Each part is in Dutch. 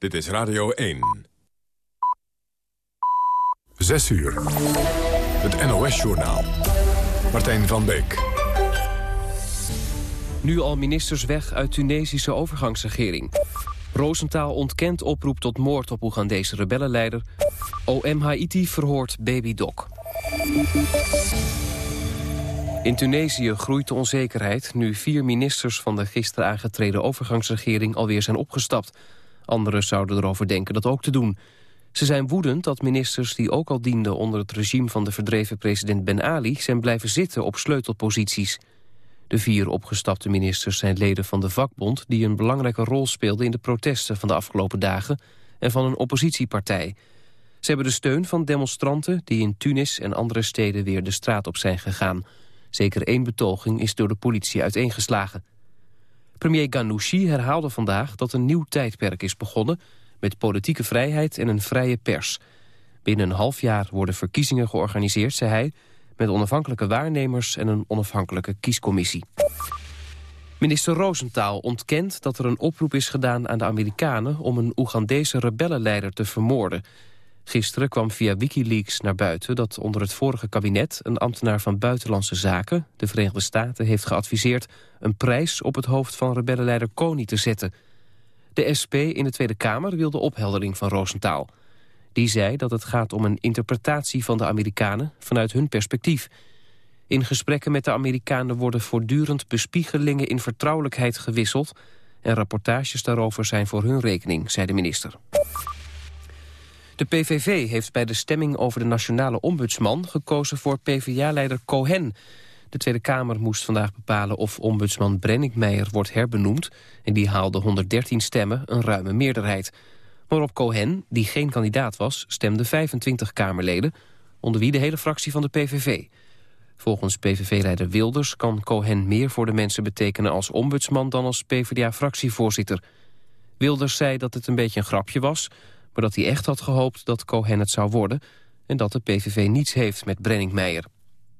Dit is Radio 1. 6 uur. Het NOS-journaal. Martijn van Beek. Nu al ministers weg uit Tunesische overgangsregering. Roosentaal ontkent oproep tot moord op Oegandese rebellenleider. OM Haiti verhoort baby Doc. In Tunesië groeit de onzekerheid nu vier ministers van de gisteren aangetreden overgangsregering alweer zijn opgestapt. Anderen zouden erover denken dat ook te doen. Ze zijn woedend dat ministers die ook al dienden onder het regime van de verdreven president Ben Ali zijn blijven zitten op sleutelposities. De vier opgestapte ministers zijn leden van de vakbond... die een belangrijke rol speelden in de protesten van de afgelopen dagen... en van een oppositiepartij. Ze hebben de steun van demonstranten die in Tunis en andere steden weer de straat op zijn gegaan. Zeker één betoging is door de politie uiteengeslagen. Premier Ghanouchi herhaalde vandaag dat een nieuw tijdperk is begonnen... met politieke vrijheid en een vrije pers. Binnen een half jaar worden verkiezingen georganiseerd, zei hij met onafhankelijke waarnemers en een onafhankelijke kiescommissie. Minister Roosentaal ontkent dat er een oproep is gedaan aan de Amerikanen... om een Oegandese rebellenleider te vermoorden. Gisteren kwam via Wikileaks naar buiten dat onder het vorige kabinet... een ambtenaar van Buitenlandse Zaken, de Verenigde Staten... heeft geadviseerd een prijs op het hoofd van rebellenleider Kony te zetten. De SP in de Tweede Kamer wil de opheldering van Roosentaal... Die zei dat het gaat om een interpretatie van de Amerikanen vanuit hun perspectief. In gesprekken met de Amerikanen worden voortdurend bespiegelingen in vertrouwelijkheid gewisseld... en rapportages daarover zijn voor hun rekening, zei de minister. De PVV heeft bij de stemming over de nationale ombudsman gekozen voor PvdA-leider Cohen. De Tweede Kamer moest vandaag bepalen of ombudsman Brenningmeijer wordt herbenoemd... en die haalde 113 stemmen, een ruime meerderheid... Maar op Cohen, die geen kandidaat was, stemden 25 Kamerleden... onder wie de hele fractie van de PVV. Volgens PVV-leider Wilders kan Cohen meer voor de mensen betekenen... als ombudsman dan als PvdA-fractievoorzitter. Wilders zei dat het een beetje een grapje was... maar dat hij echt had gehoopt dat Cohen het zou worden... en dat de PVV niets heeft met Brenningmeijer.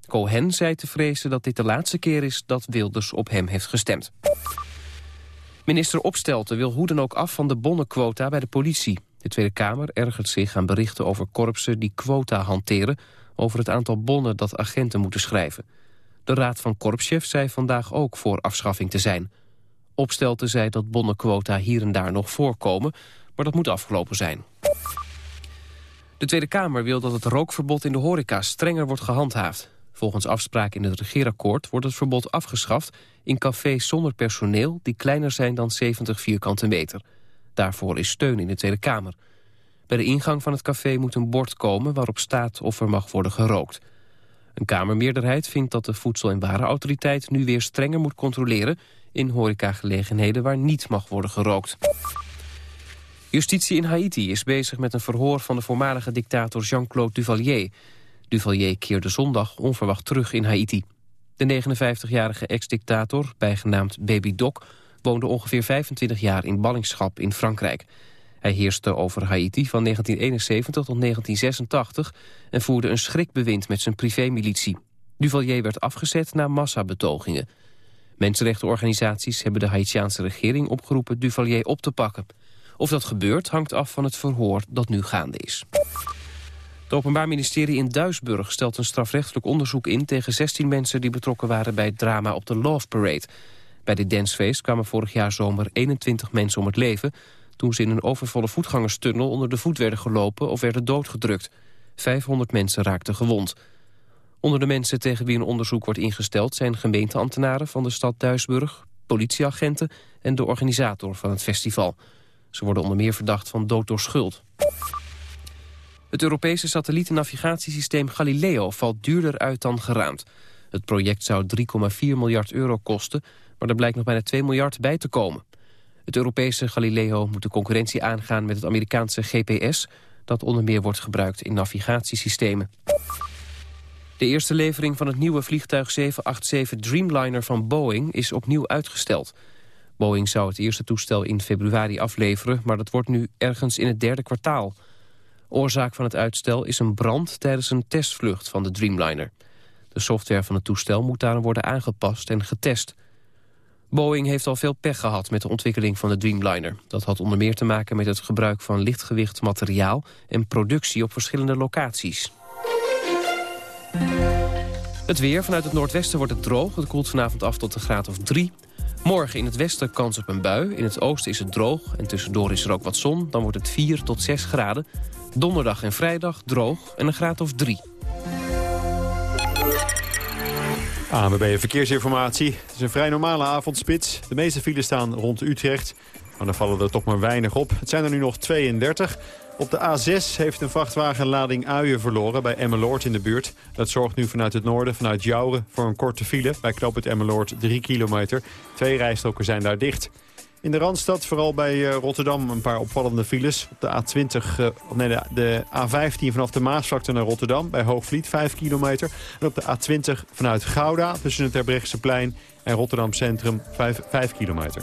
Cohen zei te vrezen dat dit de laatste keer is dat Wilders op hem heeft gestemd. Minister Opstelten wil hoe dan ook af van de bonnenquota bij de politie. De Tweede Kamer ergert zich aan berichten over korpsen die quota hanteren... over het aantal bonnen dat agenten moeten schrijven. De Raad van Korpschefs zei vandaag ook voor afschaffing te zijn. Opstelten zei dat bonnenquota hier en daar nog voorkomen... maar dat moet afgelopen zijn. De Tweede Kamer wil dat het rookverbod in de horeca strenger wordt gehandhaafd. Volgens afspraak in het regeerakkoord wordt het verbod afgeschaft... in cafés zonder personeel die kleiner zijn dan 70 vierkante meter. Daarvoor is steun in de Tweede Kamer. Bij de ingang van het café moet een bord komen waarop staat of er mag worden gerookt. Een Kamermeerderheid vindt dat de Voedsel- en Warenautoriteit nu weer strenger moet controleren in horecagelegenheden waar niet mag worden gerookt. Justitie in Haiti is bezig met een verhoor van de voormalige dictator Jean-Claude Duvalier. Duvalier keerde zondag onverwacht terug in Haiti. De 59-jarige ex-dictator, bijgenaamd Baby Doc... woonde ongeveer 25 jaar in ballingschap in Frankrijk. Hij heerste over Haiti van 1971 tot 1986... en voerde een schrikbewind met zijn privémilitie. Duvalier werd afgezet na massabetogingen. Mensenrechtenorganisaties hebben de Haitiaanse regering opgeroepen Duvalier op te pakken. Of dat gebeurt hangt af van het verhoor dat nu gaande is. Het Openbaar Ministerie in Duisburg stelt een strafrechtelijk onderzoek in... tegen 16 mensen die betrokken waren bij het drama op de Love Parade. Bij de dancefeest kwamen vorig jaar zomer 21 mensen om het leven... toen ze in een overvolle voetgangerstunnel onder de voet werden gelopen... of werden doodgedrukt. 500 mensen raakten gewond. Onder de mensen tegen wie een onderzoek wordt ingesteld... zijn gemeenteambtenaren van de stad Duisburg, politieagenten... en de organisator van het festival. Ze worden onder meer verdacht van dood door schuld. Het Europese satellietnavigatiesysteem Galileo valt duurder uit dan geraamd. Het project zou 3,4 miljard euro kosten, maar er blijkt nog bijna 2 miljard bij te komen. Het Europese Galileo moet de concurrentie aangaan met het Amerikaanse GPS... dat onder meer wordt gebruikt in navigatiesystemen. De eerste levering van het nieuwe vliegtuig 787 Dreamliner van Boeing is opnieuw uitgesteld. Boeing zou het eerste toestel in februari afleveren, maar dat wordt nu ergens in het derde kwartaal... Oorzaak van het uitstel is een brand tijdens een testvlucht van de Dreamliner. De software van het toestel moet daarom worden aangepast en getest. Boeing heeft al veel pech gehad met de ontwikkeling van de Dreamliner. Dat had onder meer te maken met het gebruik van lichtgewicht materiaal... en productie op verschillende locaties. Het weer. Vanuit het noordwesten wordt het droog. Het koelt vanavond af tot een graad of 3. Morgen in het westen kans op een bui. In het oosten is het droog en tussendoor is er ook wat zon. Dan wordt het 4 tot 6 graden. Donderdag en vrijdag droog en een graad of 3. ANWB Verkeersinformatie. Het is een vrij normale avondspits. De meeste files staan rond Utrecht. Maar dan vallen er toch maar weinig op. Het zijn er nu nog 32. Op de A6 heeft een vrachtwagen lading uien verloren bij Emmeloord in de buurt. Dat zorgt nu vanuit het noorden, vanuit Jouren, voor een korte file. Bij knoop het Emmeloord 3 kilometer. Twee rijstroken zijn daar dicht. In de Randstad, vooral bij eh, Rotterdam, een paar opvallende files. Op de A20, uh, nee, de, de, A15 vanaf de Maasvlakte naar Rotterdam, bij Hoogvliet, 5 kilometer. En op de A20 vanuit Gouda, tussen het Terbrechtseplein en Rotterdam Centrum, 5, 5 kilometer.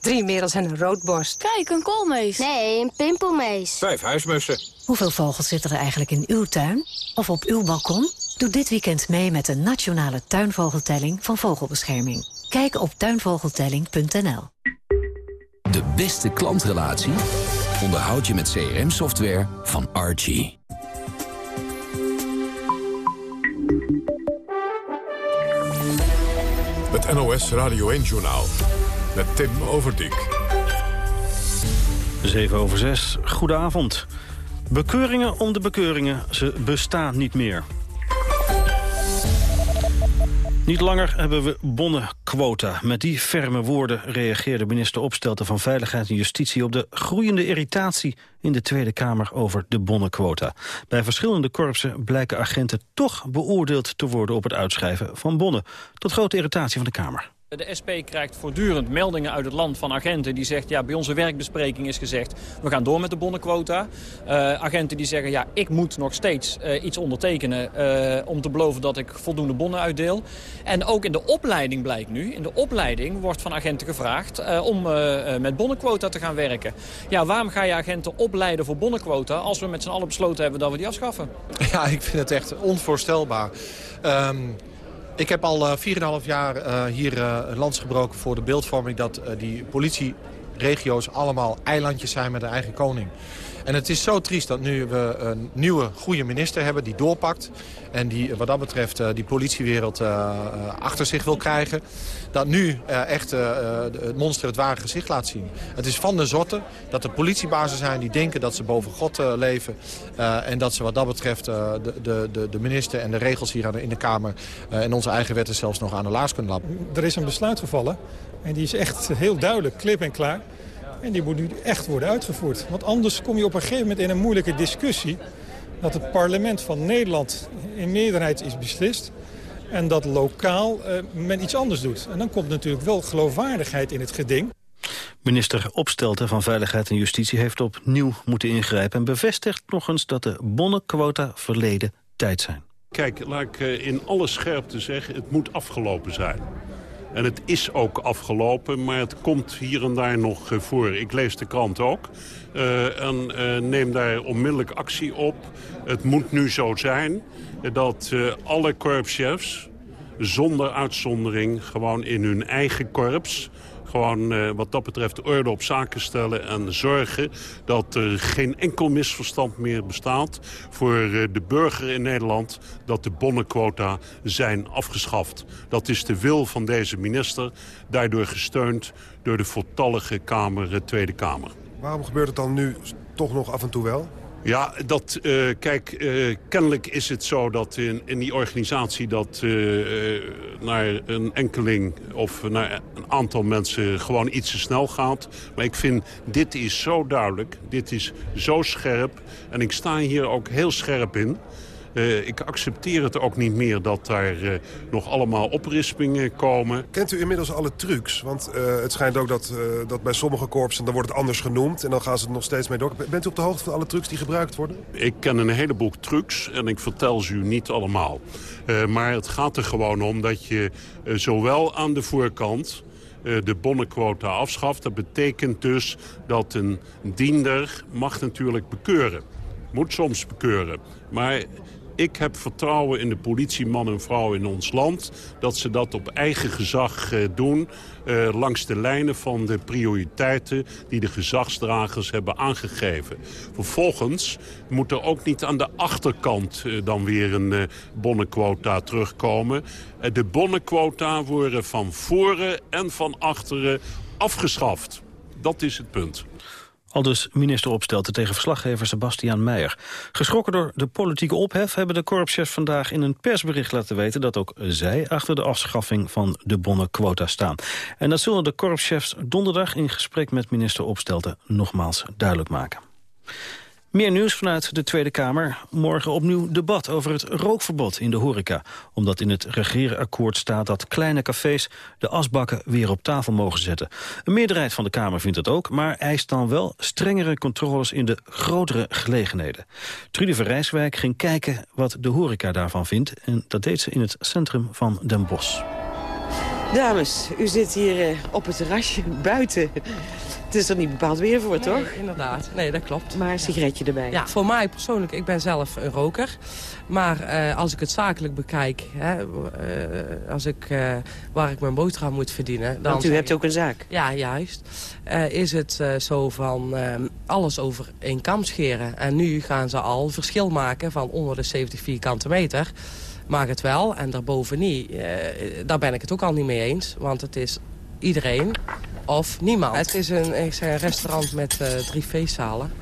Drie merels en een roodborst. Kijk, een koolmees. Nee, een pimpelmees. Vijf huismussen. Hoeveel vogels zitten er eigenlijk in uw tuin? Of op uw balkon? Doe dit weekend mee met de nationale tuinvogeltelling van Vogelbescherming. Kijk op tuinvogeltelling.nl. De beste klantrelatie onderhoud je met CRM-software van Archie. Het NOS Radio 1-journaal met Tim Overdijk. 7 over 6, goedenavond. Bekeuringen om de bekeuringen, ze bestaan niet meer. Niet langer hebben we bonnenquota. Met die ferme woorden reageerde minister Opstelten van Veiligheid en Justitie... op de groeiende irritatie in de Tweede Kamer over de bonnenquota. Bij verschillende korpsen blijken agenten toch beoordeeld te worden... op het uitschrijven van bonnen. Tot grote irritatie van de Kamer. De SP krijgt voortdurend meldingen uit het land van agenten die zegt... ja, bij onze werkbespreking is gezegd, we gaan door met de bonnenquota. Uh, agenten die zeggen, ja, ik moet nog steeds uh, iets ondertekenen... Uh, om te beloven dat ik voldoende bonnen uitdeel. En ook in de opleiding blijkt nu, in de opleiding wordt van agenten gevraagd... om met bonnenquota te gaan werken. Ja, waarom ga je agenten opleiden voor bonnenquota... als we met z'n allen besloten hebben dat we die afschaffen? Ja, ik vind het echt onvoorstelbaar. Um... Ik heb al 4,5 jaar uh, hier uh, lands gebroken voor de beeldvorming... dat die politieregio's allemaal eilandjes zijn met een eigen koning. En het is zo triest dat nu we een nieuwe goede minister hebben die doorpakt. En die wat dat betreft die politiewereld achter zich wil krijgen. Dat nu echt het monster het ware gezicht laat zien. Het is van de zotte dat er politiebazen zijn die denken dat ze boven God leven. en dat ze wat dat betreft de, de, de, minister en de regels hier in de Kamer en onze eigen wetten zelfs nog aan de laars kunnen lappen. Er is een besluit gevallen en die is echt heel duidelijk, klip en klaar. En die moet nu echt worden uitgevoerd. Want anders kom je op een gegeven moment in een moeilijke discussie... dat het parlement van Nederland in meerderheid is beslist... en dat lokaal uh, men iets anders doet. En dan komt natuurlijk wel geloofwaardigheid in het geding. Minister Opstelten van Veiligheid en Justitie heeft opnieuw moeten ingrijpen... en bevestigt nog eens dat de bonnenquota verleden tijd zijn. Kijk, laat ik in alle scherpte zeggen, het moet afgelopen zijn. En het is ook afgelopen, maar het komt hier en daar nog voor. Ik lees de krant ook uh, en uh, neem daar onmiddellijk actie op. Het moet nu zo zijn dat alle korpschefs zonder uitzondering gewoon in hun eigen korps gewoon uh, wat dat betreft orde op zaken stellen en zorgen dat er geen enkel misverstand meer bestaat voor uh, de burger in Nederland dat de bonnenquota zijn afgeschaft. Dat is de wil van deze minister, daardoor gesteund door de voltallige Kamer, de Tweede Kamer. Waarom gebeurt het dan nu toch nog af en toe wel? Ja, dat, uh, kijk, uh, kennelijk is het zo dat in, in die organisatie... dat uh, naar een enkeling of naar een aantal mensen gewoon iets te snel gaat. Maar ik vind, dit is zo duidelijk, dit is zo scherp. En ik sta hier ook heel scherp in. Uh, ik accepteer het ook niet meer dat daar uh, nog allemaal oprispingen komen. Kent u inmiddels alle trucs? Want uh, het schijnt ook dat, dat bij sommige korpsen dan wordt het anders genoemd... en dan gaan ze er nog steeds mee door. Bent u op de hoogte van alle trucs die gebruikt worden? Ik ken een heleboel trucs en ik vertel ze u niet allemaal. maar het gaat er gewoon om dat je zowel aan de voorkant de bonnenquota afschaft. Dat betekent dus dat een diender mag natuurlijk bekeuren. Moet soms bekeuren. Maar ik heb vertrouwen in de politieman en vrouw in ons land... dat ze dat op eigen gezag uh, doen... Uh, langs de lijnen van de prioriteiten die de gezagsdragers hebben aangegeven. Vervolgens moet er ook niet aan de achterkant uh, dan weer een bonnenquota terugkomen. de bonnenquota worden van voren en van achteren afgeschaft. Dat is het punt. Al dus minister Opstelten tegen verslaggever Sebastiaan Meijer. Geschrokken door de politieke ophef hebben de korpschefs vandaag in een persbericht laten weten dat ook zij achter de afschaffing van de bonnenquota staan. En dat zullen de korpschefs donderdag in gesprek met minister Opstelten nogmaals duidelijk maken. Meer nieuws vanuit de Tweede Kamer. Morgen opnieuw debat over het rookverbod in de horeca. Omdat in het regeerakkoord staat dat kleine cafés de asbakken weer op tafel mogen zetten. Een meerderheid van de Kamer vindt het ook, maar eist dan wel strengere controles in de grotere gelegenheden. Trudy Verrijswijk ging kijken wat de horeca daarvan vindt. En dat deed ze in het centrum van Den Bosch. Dames, u zit hier eh, op het terrasje buiten. Het is er niet bepaald weer voor, toch? inderdaad. Nee, dat klopt. Maar een sigaretje erbij? Ja, voor mij persoonlijk, ik ben zelf een roker. Maar uh, als ik het zakelijk bekijk, hè, uh, als ik, uh, waar ik mijn boterham moet verdienen... Dan Want u hebt ook een zaak? Ja, juist. is het zo van alles over één kam scheren. En nu gaan ze al verschil maken van onder de 70 vierkante meter mag het wel en daarboven niet. Uh, daar ben ik het ook al niet mee eens. Want het is iedereen of niemand. Het is een, een restaurant met uh, drie feestzalen.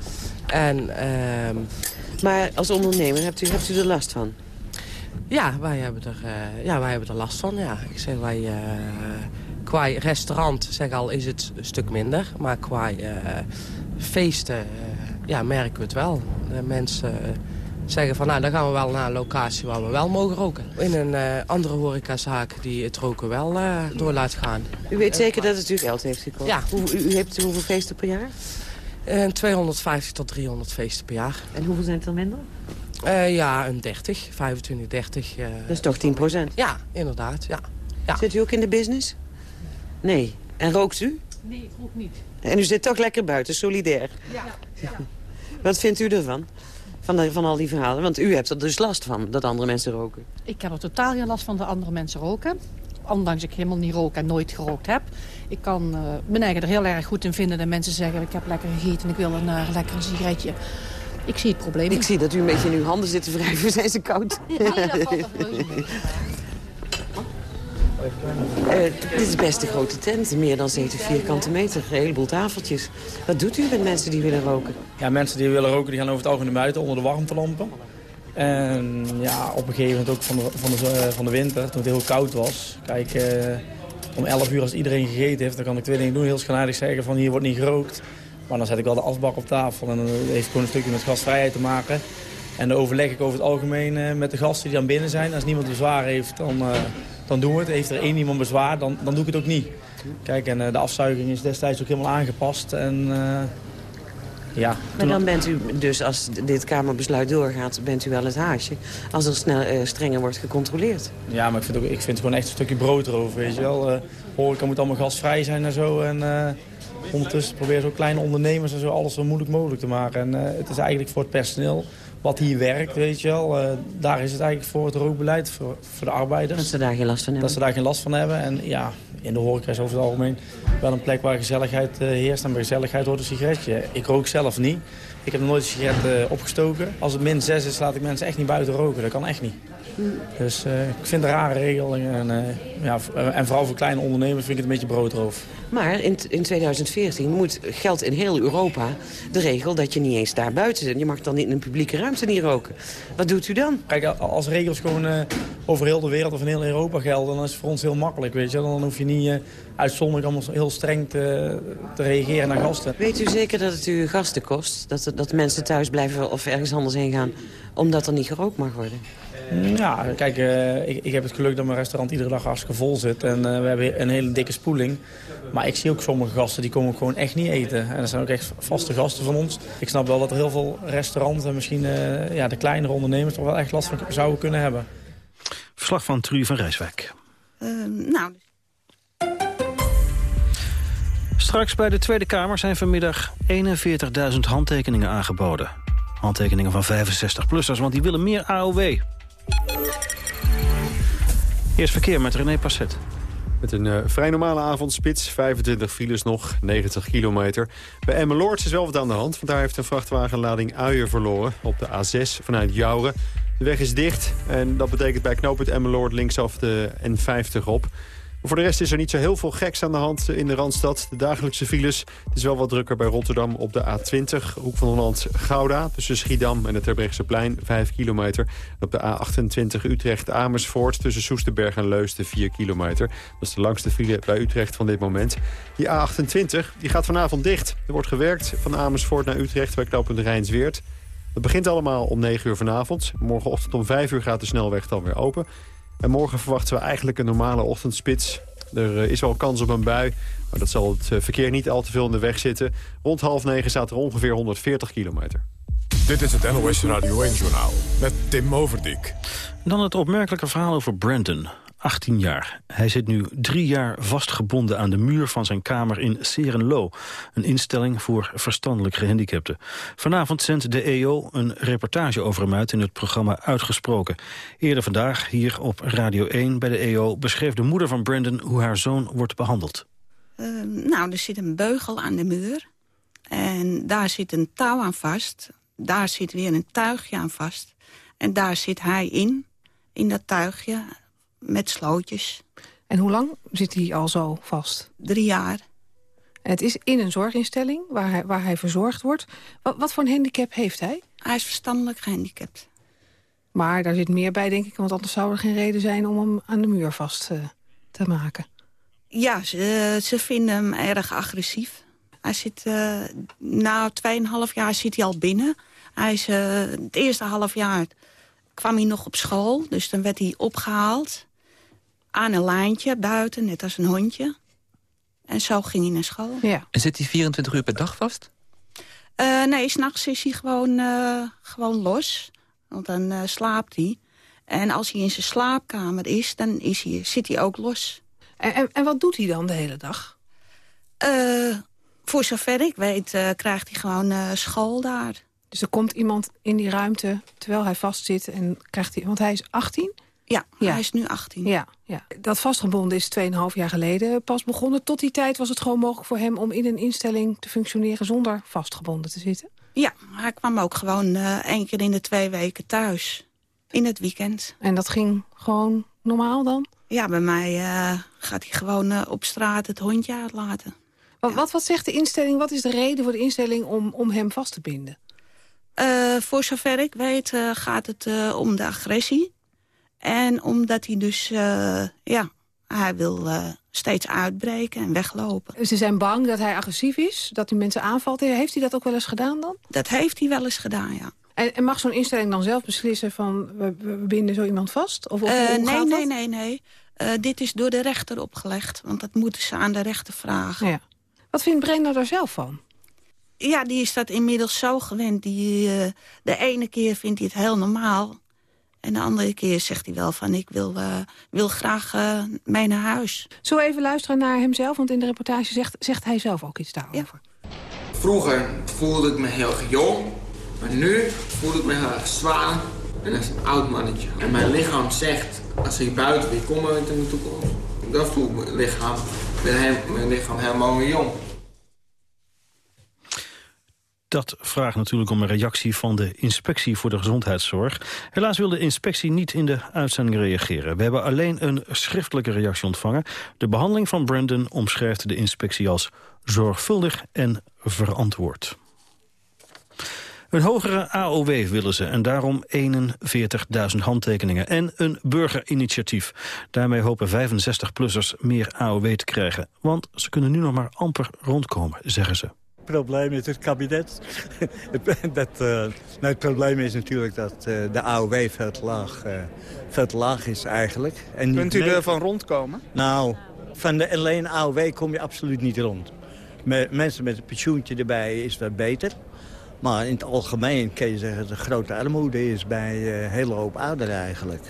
En, uh, maar als ondernemer, hebt u, hebt u er last van? Ja, wij hebben er, uh, ja, wij hebben er last van. Ja. Ik zeg, wij, qua restaurant zeg al, is het een stuk minder. Maar qua feesten ja, merken we het wel. De mensen zeggen van nou, dan gaan we wel naar een locatie waar we wel mogen roken. In een uh, andere horecazaak die het roken wel uh, door laat gaan. U weet zeker dat het u geld heeft gekost? Ja. Hoe, u, u heeft hoeveel feesten per jaar? Uh, 250 tot 300 feesten per jaar. En hoeveel zijn het er minder? Uh, ja, een 30, 25, 30. dat is toch 10 procent? Ja, inderdaad. Ja. ja. Zit u ook in de business? Nee. En rookt u? Nee, ik rook niet. En u zit toch lekker buiten, solidair? Ja. ja. Wat vindt u ervan? Van, van al die verhalen? Want u hebt er dus last van, dat andere mensen roken. Ik heb er totaal geen last van dat andere mensen roken. Ondanks ik helemaal niet rook en nooit gerookt heb. Ik kan uh, mijn eigen er heel erg goed in vinden dat mensen zeggen... ik heb lekker gegeten en ik wil een uh, lekker sigaretje. Ik zie het probleem Ik zie dat u een beetje in uw handen zit te wrijven. Zijn ze koud? Ja, dat valt Uh, dit is best een grote tent, meer dan 7 vierkante meter, een heleboel tafeltjes. Wat doet u met mensen die willen roken? Ja, mensen die willen roken die gaan over het algemeen buiten onder de warmtelampen. En ja, op een gegeven moment ook van de, van de, eh, van de winter, toen het heel koud was. Kijk, uh, om 11 uur als iedereen gegeten heeft, dan kan ik twee dingen doen. Heel schanadig zeggen van hier wordt niet gerookt. Maar dan zet ik wel de asbak op tafel en dan heeft gewoon een stukje met gasvrijheid te maken. En dan overleg ik over het algemeen met de gasten die dan binnen zijn. Als niemand bezwaar heeft, dan dan doen we het. Heeft er één iemand bezwaar, dan, dan doe ik het ook niet. Kijk, en uh, de afzuiging is destijds ook helemaal aangepast. En, uh, ja, maar dan bent u dus, als dit Kamerbesluit doorgaat, bent u wel het haasje. Als er snel, uh, strenger wordt gecontroleerd. Ja, maar ik vind, ook, ik vind gewoon echt een stukje brood erover, weet je wel. Uh, horeca moet allemaal gasvrij zijn en zo. En ondertussen proberen zo kleine ondernemers en zo alles zo moeilijk mogelijk te maken. En het is eigenlijk voor het personeel wat hier werkt, weet je wel. Uh, daar is het eigenlijk voor het rookbeleid, voor, voor de arbeiders. Dat ze daar geen last van hebben. Dat ze daar geen last van hebben. En ja, in de horeca is over het algemeen wel een plek waar gezelligheid uh, heerst. En bij gezelligheid hoort een sigaretje. Ik rook zelf niet. Ik heb nog nooit een sigaret uh, opgestoken. Als het min 6 is, laat ik mensen echt niet buiten roken. Dat kan echt niet. Dus ik vind het een rare regeling. En, ja, en vooral voor kleine ondernemers vind ik het een beetje broodroof. Maar in, in 2014 moet geldt in heel Europa de regel dat je niet eens daar buiten zit. Je mag dan niet in een publieke ruimte niet roken. Wat doet u dan? Kijk, als regels gewoon uh, over heel de wereld of in heel Europa gelden... dan is het voor ons heel makkelijk, weet je. Dan hoef je niet uitzonderlijk allemaal heel streng te, te, reageren naar gasten. Weet u zeker dat het u gasten kost? Dat, dat mensen thuis blijven of ergens anders heen gaan... omdat er niet gerookt mag worden? Ja, kijk, uh, ik, ik, heb het geluk dat mijn restaurant iedere dag hartstikke vol zit. En uh, we hebben een hele dikke spoeling. Maar ik zie ook sommige gasten die komen gewoon echt niet eten. En dat zijn ook echt vaste gasten van ons. Ik snap wel dat er heel veel restaurants en misschien uh, ja, de kleinere ondernemers... toch wel echt last van zouden kunnen hebben. Verslag van Truy van Rijswijk. nou... Straks bij de Tweede Kamer zijn vanmiddag 41.000 handtekeningen aangeboden. Handtekeningen van 65-plussers, want die willen meer AOW. Eerst verkeer met René Passet. Met een uh, vrij normale avondspits, 25 files nog, 90 kilometer. Bij Emmeloord is wel wat aan de hand, want daar heeft een vrachtwagenlading uien verloren... op de A6 vanuit Jouren. De weg is dicht en dat betekent bij knooppunt Emmeloord linksaf de N50 op voor de rest is er niet zo heel veel geks aan de hand in de Randstad. De dagelijkse files. Het is wel wat drukker bij Rotterdam op de A20. Hoek van Holland-Gouda tussen Schiedam en het plein 5 kilometer. op de A28 Utrecht-Amersfoort tussen Soesterberg en Leusden 4 kilometer. Dat is de langste file bij Utrecht van dit moment. Die A28 die gaat vanavond dicht. Er wordt gewerkt van Amersfoort naar Utrecht bij knooppunt Rijnsweert. Het begint allemaal om 9 uur vanavond. Morgenochtend om 5 uur gaat de snelweg dan weer open. En morgen verwachten we eigenlijk een normale ochtendspits. Er eh, is wel kans op een bui, maar dat zal het eh, verkeer niet al te veel in de weg zitten. Rond half negen staat er ongeveer 140 kilometer. Dit is het NOS Radio 1-journaal met Tim Overdijk. Dan het opmerkelijke verhaal over Brandon. 18 jaar. Hij zit nu drie jaar vastgebonden aan de muur van zijn kamer in Serenlo. Een instelling voor verstandelijk gehandicapten. Vanavond zendt de EO een reportage over hem uit in het programma Uitgesproken. Eerder vandaag, hier op Radio 1 bij de EO... beschreef de moeder van Brandon hoe haar zoon wordt behandeld. Uh, nou, er zit een beugel aan de muur. En daar zit een touw aan vast. Daar zit weer een tuigje aan vast. En daar zit hij in, in dat tuigje met slootjes. En hoe lang zit hij al zo vast? Drie jaar. En het is in een zorginstelling waar hij, waar hij verzorgd wordt. Wat, wat voor een handicap heeft hij? Hij is verstandelijk gehandicapt. Maar daar zit meer bij, denk ik, want anders zou er geen reden zijn... om hem aan de muur vast uh, te maken. Ja, ze, ze, vinden hem erg agressief. Hij zit, uh, na 2,5 jaar zit hij al binnen. Hij is, uh, het eerste half jaar kwam hij nog op school, dus dan werd hij opgehaald aan een lijntje buiten, net als een hondje. En zo ging hij naar school. Ja. En zit hij 24 uur per dag vast? Uh, nee, s'nachts is hij gewoon, uh, gewoon los. Want dan uh, slaapt hij. En als hij in zijn slaapkamer is, dan is hij, zit hij ook los. En, en, en wat doet hij dan de hele dag? voor zover ik weet, krijgt hij gewoon school daar. Dus er komt iemand in die ruimte terwijl hij vastzit en krijgt hij... Want hij is 18? Ja, hij is nu 18. Ja, ja. Dat vastgebonden is 2,5 jaar geleden pas begonnen. Tot die tijd was het gewoon mogelijk voor hem om in een instelling te functioneren zonder vastgebonden te zitten? Ja, hij kwam ook gewoon uh, één keer in de twee weken thuis. In het weekend. En dat ging gewoon normaal dan? Ja, bij mij uh, gaat hij gewoon uh, op straat het hondje uitlaten. Wat, wat, wat zegt de instelling? Wat is de reden voor de instelling om, om hem vast te binden? Uh, voor zover ik weet uh, gaat het uh, om de agressie. En omdat hij dus, ja, hij wil steeds uitbreken en weglopen. Ze zijn bang dat hij agressief is, dat hij mensen aanvalt. Heeft hij dat ook wel eens gedaan dan? Dat heeft hij wel eens gedaan, ja. En, en mag zo'n instelling dan zelf beslissen van, we, we binden zo iemand vast? Of, of nee, nee, nee, nee, nee. dit is door de rechter opgelegd, want dat moeten ze aan de rechter vragen. Ja. Wat vindt Brenda daar zelf van? Ja, die is dat inmiddels zo gewend. Die, uh, de ene keer vindt hij het heel normaal. En de andere keer zegt hij wel van ik wil, uh, wil graag uh, mee naar huis. Zo even luisteren naar hemzelf, want in de reportage zegt, zegt hij zelf ook iets daarover. Ja. Vroeger voelde ik me heel jong, maar nu voel ik me heel erg zwaar en als een oud mannetje. En mijn lichaam zegt, als ik buiten weer kom in de toekomst, dan voelt mijn lichaam, mijn lichaam helemaal weer jong. Dat vraagt natuurlijk om een reactie van de Inspectie voor de Gezondheidszorg. Helaas wil de inspectie niet in de uitzending reageren. We hebben alleen een schriftelijke reactie ontvangen. De behandeling van Brandon omschrijft de inspectie als zorgvuldig en verantwoord. Een hogere AOW willen ze en daarom 41.000 handtekeningen en een burgerinitiatief. Daarmee hopen 65-plussers meer AOW te krijgen. Want ze kunnen nu nog maar amper rondkomen, zeggen ze probleem is het kabinet. dat, uh, nou, het probleem is natuurlijk dat uh, de AOW veel te, laag, uh, veel te laag is eigenlijk. En Kunt u er van rondkomen? Nou, van de alleen AOW kom je absoluut niet rond. Met, mensen met een pensioentje erbij is dat beter. Maar in het algemeen kun je zeggen dat de grote armoede is bij een hele hoop ouderen eigenlijk.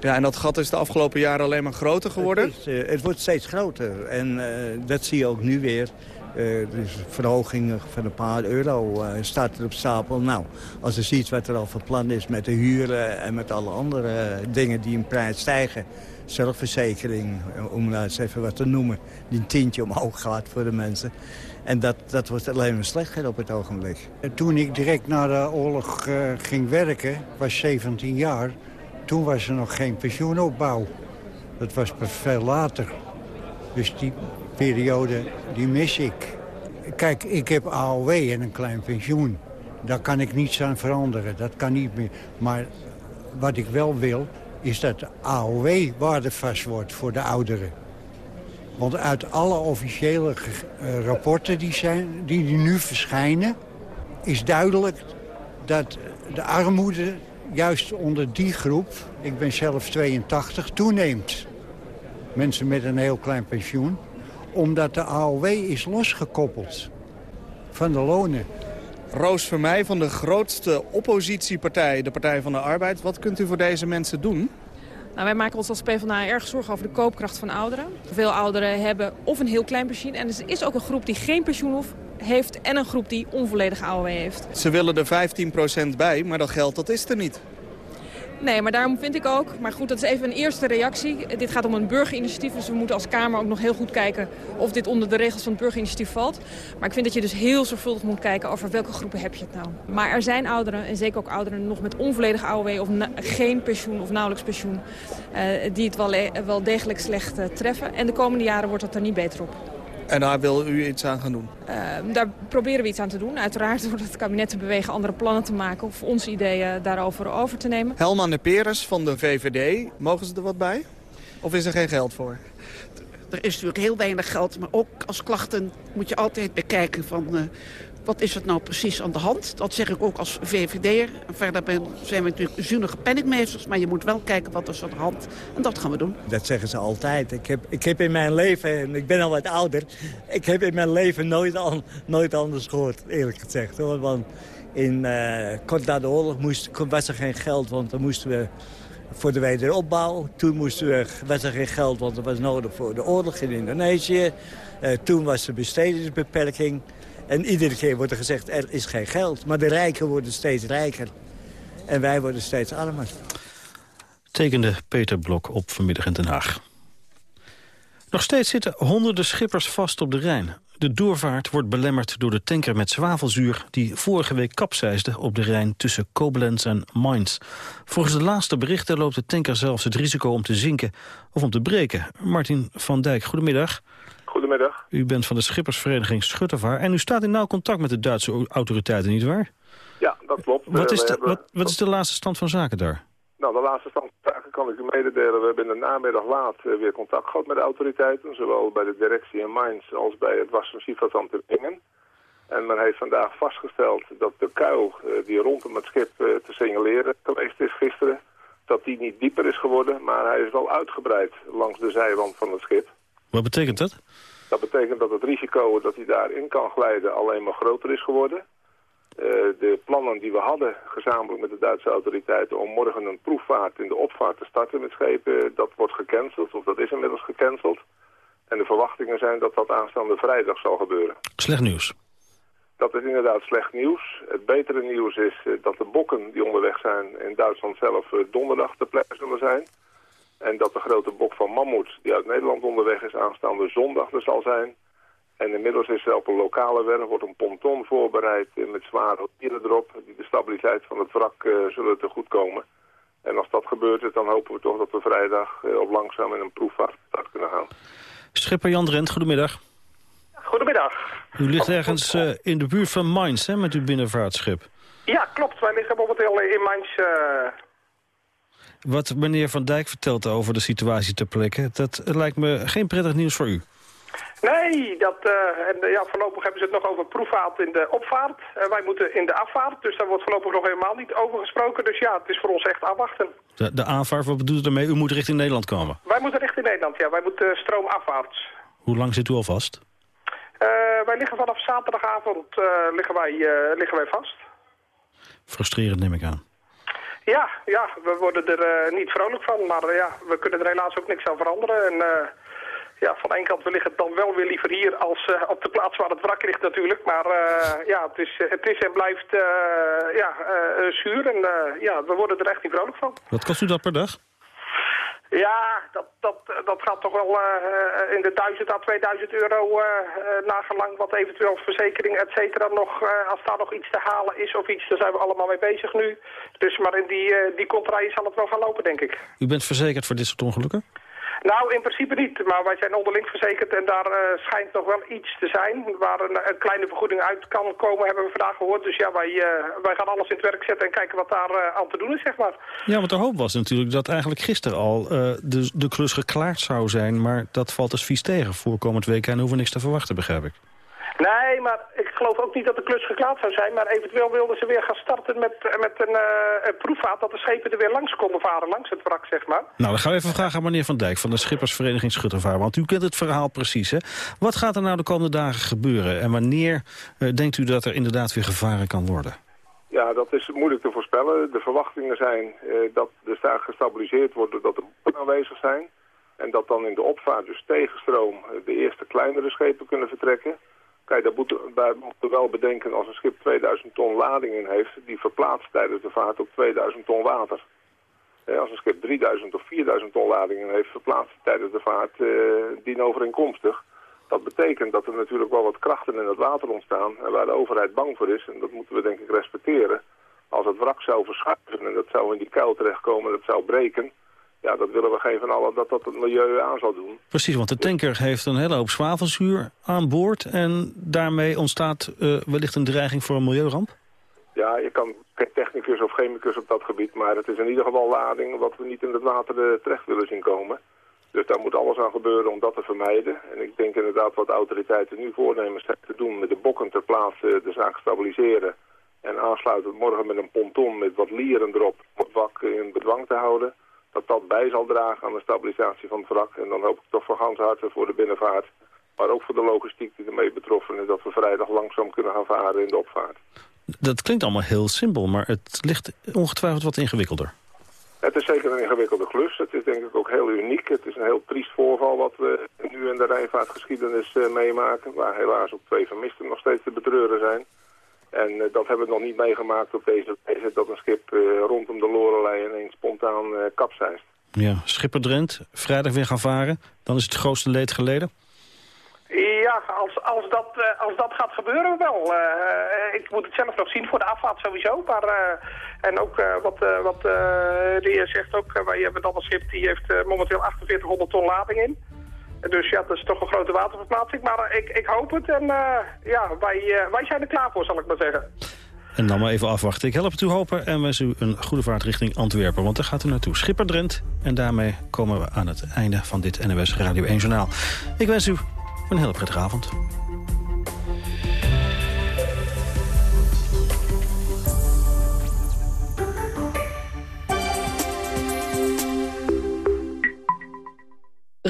Ja, en dat gat is de afgelopen jaren alleen maar groter geworden? Het, is, het wordt steeds groter en dat zie je ook nu weer. Uh, dus verhoging van een paar euro uh, staat er op stapel. Nou, als je ziet wat er al van plan is met de huren en met alle andere dingen die in prijs stijgen. Zelfverzekering, om nou eens even wat te noemen, die een tientje omhoog gaat voor de mensen. En dat, dat wordt alleen maar slechter op het ogenblik. Toen ik direct na de oorlog ging werken, was 17 jaar, toen was er nog geen pensioenopbouw. Dat was veel later. Dus die periode, die mis ik. Kijk, ik heb AOW en een klein pensioen. Daar kan ik niets aan veranderen. Dat kan niet meer. Maar wat ik wel wil, is dat de AOW waardevast wordt voor de ouderen. Want uit alle officiële uh, rapporten die, zijn, die nu verschijnen... is duidelijk dat de armoede juist onder die groep... ik ben zelf 82, toeneemt. Mensen met een heel klein pensioen omdat de AOW is losgekoppeld van de lonen. Roos Vermeij van de grootste oppositiepartij, de Partij van de Arbeid. Wat kunt u voor deze mensen doen? Nou, wij maken ons als PvdA erg zorgen over de koopkracht van ouderen. Veel ouderen hebben of een heel klein pensioen... en er is ook een groep die geen pensioen heeft... en een groep die onvolledige AOW heeft. Ze willen er 15% bij, maar dat geld dat is er niet. Nee, maar daarom vind ik ook... Maar goed, dat is even een eerste reactie. Dit gaat om een burgerinitiatief, dus we moeten als Kamer ook nog heel goed kijken... of dit onder de regels van het burgerinitiatief valt. Maar ik vind dat je dus heel zorgvuldig moet kijken over welke groepen heb je het nou. Maar er zijn ouderen, en zeker ook ouderen nog met onvolledige AOW... of geen pensioen of nauwelijks pensioen, uh, die het wel, wel degelijk slecht uh, treffen. En de komende jaren wordt dat er niet beter op. En daar wil u iets aan gaan doen? Uh, daar proberen we iets aan te doen. Uiteraard wordt het kabinet te bewegen andere plannen te maken... of onze ideeën daarover over te nemen. Helman de Peres van de VVD, mogen ze er wat bij? Of is er geen geld voor? Er is natuurlijk heel weinig geld, maar ook als klachten moet je altijd bekijken van... Uh, wat is er nou precies aan de hand? Dat zeg ik ook als VVD'er. Verder zijn we natuurlijk zuinige penningmeesters... maar je moet wel kijken wat er is aan de hand. En dat gaan we doen. Dat zeggen ze altijd. Ik heb, ik heb in mijn leven, en ik ben al wat ouder... ik heb in mijn leven nooit, an, nooit anders gehoord, eerlijk gezegd. Hoor. Want in, uh, kort na de oorlog moest, was er geen geld... want dan moesten we voor de wederopbouw. Toen moesten we, was er geen geld, want dat was nodig voor de oorlog in Indonesië. Uh, toen was er bestedingsbeperking... En iedere keer wordt er gezegd, er is geen geld. Maar de rijken worden steeds rijker. En wij worden steeds armer. Tekende Peter Blok op vanmiddag in Den Haag. Nog steeds zitten honderden schippers vast op de Rijn. De doorvaart wordt belemmerd door de tanker met zwavelzuur... die vorige week kapseisde op de Rijn tussen Koblenz en Mainz. Volgens de laatste berichten loopt de tanker zelfs het risico om te zinken of om te breken. Martin van Dijk, goedemiddag. Goedemiddag. U bent van de schippersvereniging Schuttervaar en u staat in nauw contact met de Duitse autoriteiten, nietwaar? Ja, dat klopt. Wat is, de, wat, wat is de laatste stand van zaken daar? Nou, de laatste stand van zaken kan ik u mededelen. We hebben in de namiddag laat eh, weer contact gehad met de autoriteiten. Zowel bij de directie in Mainz als bij het Wasserschiefersamt in Ingen. En men heeft vandaag vastgesteld dat de kuil uh, die rondom het schip te signaleren geweest is gisteren... dat die niet dieper is geworden, maar hij is wel uitgebreid langs de zijwand van het schip. Wat betekent dat? Dat betekent dat het risico dat hij daarin kan glijden alleen maar groter is geworden. Uh, de plannen die we hadden gezamenlijk met de Duitse autoriteiten om morgen een proefvaart in de opvaart te starten met schepen, dat wordt gecanceld, of dat is inmiddels gecanceld. En de verwachtingen zijn dat dat aanstaande vrijdag zal gebeuren. Slecht nieuws. Dat is inderdaad slecht nieuws. Het betere nieuws is uh, dat de bokken die onderweg zijn in Duitsland zelf uh, donderdag te plekken zullen zijn. En dat de grote bok van Mammoet, die uit Nederland onderweg is, aanstaande zondag er zal zijn. En inmiddels is er op een lokale werf wordt een ponton voorbereid eh, met zware dieren erop. Die de stabiliteit van het wrak uh, zullen te goed komen. En als dat gebeurt, dan hopen we toch dat we vrijdag uh, op langzaam in een proefvaart start kunnen gaan. Schipper Jan Drent, goedemiddag. Goedemiddag. U ligt ergens uh, in de buurt van Mainz hè, met uw binnenvaartschip. Ja, klopt. Wij liggen momenteel in Mainz. Wat meneer Van Dijk vertelt over de situatie ter plekke... dat lijkt me geen prettig nieuws voor u. Nee, dat, uh, en, ja, voorlopig hebben ze het nog over proefvaart in de opvaart. Uh, wij moeten in de afvaart, dus daar wordt voorlopig nog helemaal niet over gesproken. Dus ja, het is voor ons echt afwachten. De, de aanvaart, wat bedoelt u ermee? U moet richting Nederland komen? Wij moeten richting Nederland, ja. Wij moeten stroomafwaarts. Hoe lang zit u al vast? Uh, wij liggen vanaf zaterdagavond liggen wij, liggen wij vast. Frustrerend neem ik aan. Ja, ja, we worden er niet vrolijk van, maar ja, we kunnen er helaas ook niks aan veranderen. En ja, van één kant we liggen dan wel weer liever hier als op de plaats waar het wrak ligt natuurlijk. Maar ja, het is, het is en blijft ja, zuur en ja, we worden er echt niet vrolijk van. Wat kost u dat per dag? Ja, dat, dat, dat gaat toch wel in de 1000 à 2000 euro nagelang wat eventueel verzekering et cetera nog, als daar nog iets te halen is of iets, daar zijn we allemaal mee bezig nu. Dus maar in die, die contraille zal het wel gaan lopen denk ik. U bent verzekerd voor dit soort ongelukken? Nou, in principe niet. Maar wij zijn onderling verzekerd en daar uh, schijnt nog wel iets te zijn. Waar een, een, kleine vergoeding uit kan komen, hebben we vandaag gehoord. Dus ja, wij, uh, wij gaan alles in het werk zetten en kijken wat daar uh, aan te doen is, zeg maar. Ja, want de hoop was natuurlijk dat eigenlijk gisteren al de, de klus geklaard zou zijn. Maar dat valt dus vies tegen voor komend week en hoeven niks te verwachten, begrijp ik. Nee, maar ik geloof ook niet dat de klus geklaard zou zijn. Maar eventueel wilden ze weer gaan starten met, met een, uh, een proefvaart... dat de schepen er weer langs konden varen, langs het wrak, zeg maar. Nou, dan gaan we even vragen aan meneer Van Dijk... van de Schippersvereniging Schuttervaar. Want u kent het verhaal precies, hè? Wat gaat er nou de komende dagen gebeuren? En wanneer uh, denkt u dat er inderdaad weer gevaren kan worden? Ja, dat is moeilijk te voorspellen. De verwachtingen zijn uh, dat de staat gestabiliseerd wordt... doordat er boeren aanwezig zijn... En dat dan in de opvaart, dus tegenstroom, de eerste kleinere schepen kunnen vertrekken. Kijk, daar moeten, daar moeten we wel bedenken als een schip 2000 ton lading in heeft, die verplaatst tijdens de vaart ook 2000 ton water. als een schip 3000 of 4000 ton lading in heeft, verplaatst tijdens de vaart uh, dienovereenkomstig. Dat betekent dat er natuurlijk wel wat krachten in het water ontstaan en waar de overheid bang voor is. En dat moeten we denk ik respecteren. Als het wrak zou verschuiven en dat zou in die kuil terechtkomen, dat zou breken ja, dat willen we geen van allen dat dat het milieu aan zal doen. Precies, want de tanker heeft een hele hoop zwavelzuur aan boord... en daarmee ontstaat uh, wellicht een dreiging voor een milieuramp? Ja, je kan geen technicus of chemicus op dat gebied... maar het is in ieder geval lading wat we niet in het water uh, terecht willen zien komen. Dus daar moet alles aan gebeuren om dat te vermijden. En ik denk inderdaad wat de autoriteiten nu voornemen te doen... met de bokken ter plaatse de zaak stabiliseren... en aansluitend morgen met een ponton met wat lieren erop... om het wak in bedwang te houden dat dat bij zal dragen aan de stabilisatie van het wrak. En dan hoop ik toch van gans harte voor de binnenvaart, maar ook voor de logistiek die ermee betroffen is, dat we vrijdag langzaam kunnen gaan varen in de opvaart. Dat klinkt allemaal heel simpel, maar het ligt ongetwijfeld wat ingewikkelder. Het is zeker een ingewikkelde klus. Het is denk ik ook heel uniek. Het is een heel triest voorval wat we nu in de Rijnvaartgeschiedenis uh, meemaken. Waar helaas ook twee vermisten nog steeds te betreuren zijn. En uh, dat hebben we nog niet meegemaakt op deze wijze dat een schip uh, rondom de Lorelei ineens spontaan uh, kapseist. Ja, Schipper Drent, vrijdag weer gaan varen. Dan is het grootste leed geleden? Ja, als, als, dat, als dat gaat gebeuren wel. ik moet het zelf nog zien voor de afvaart sowieso. Maar, en ook wat, wat de heer zegt ook, wij hebben dan een schip die heeft momenteel 4800 ton lading in. Dus ja, dat is toch een grote waterverplaatsing. Maar ik, ik hoop het en uh, ja, wij, uh, wij zijn er klaar voor, zal ik maar zeggen. En dan maar even afwachten. Ik help het u hopen en wens u een goede vaart richting Antwerpen. Want daar gaat u naartoe. Schipper Drent. En daarmee komen we aan het einde van dit NWS Radio 1 Journaal. Ik wens u een hele prettige avond.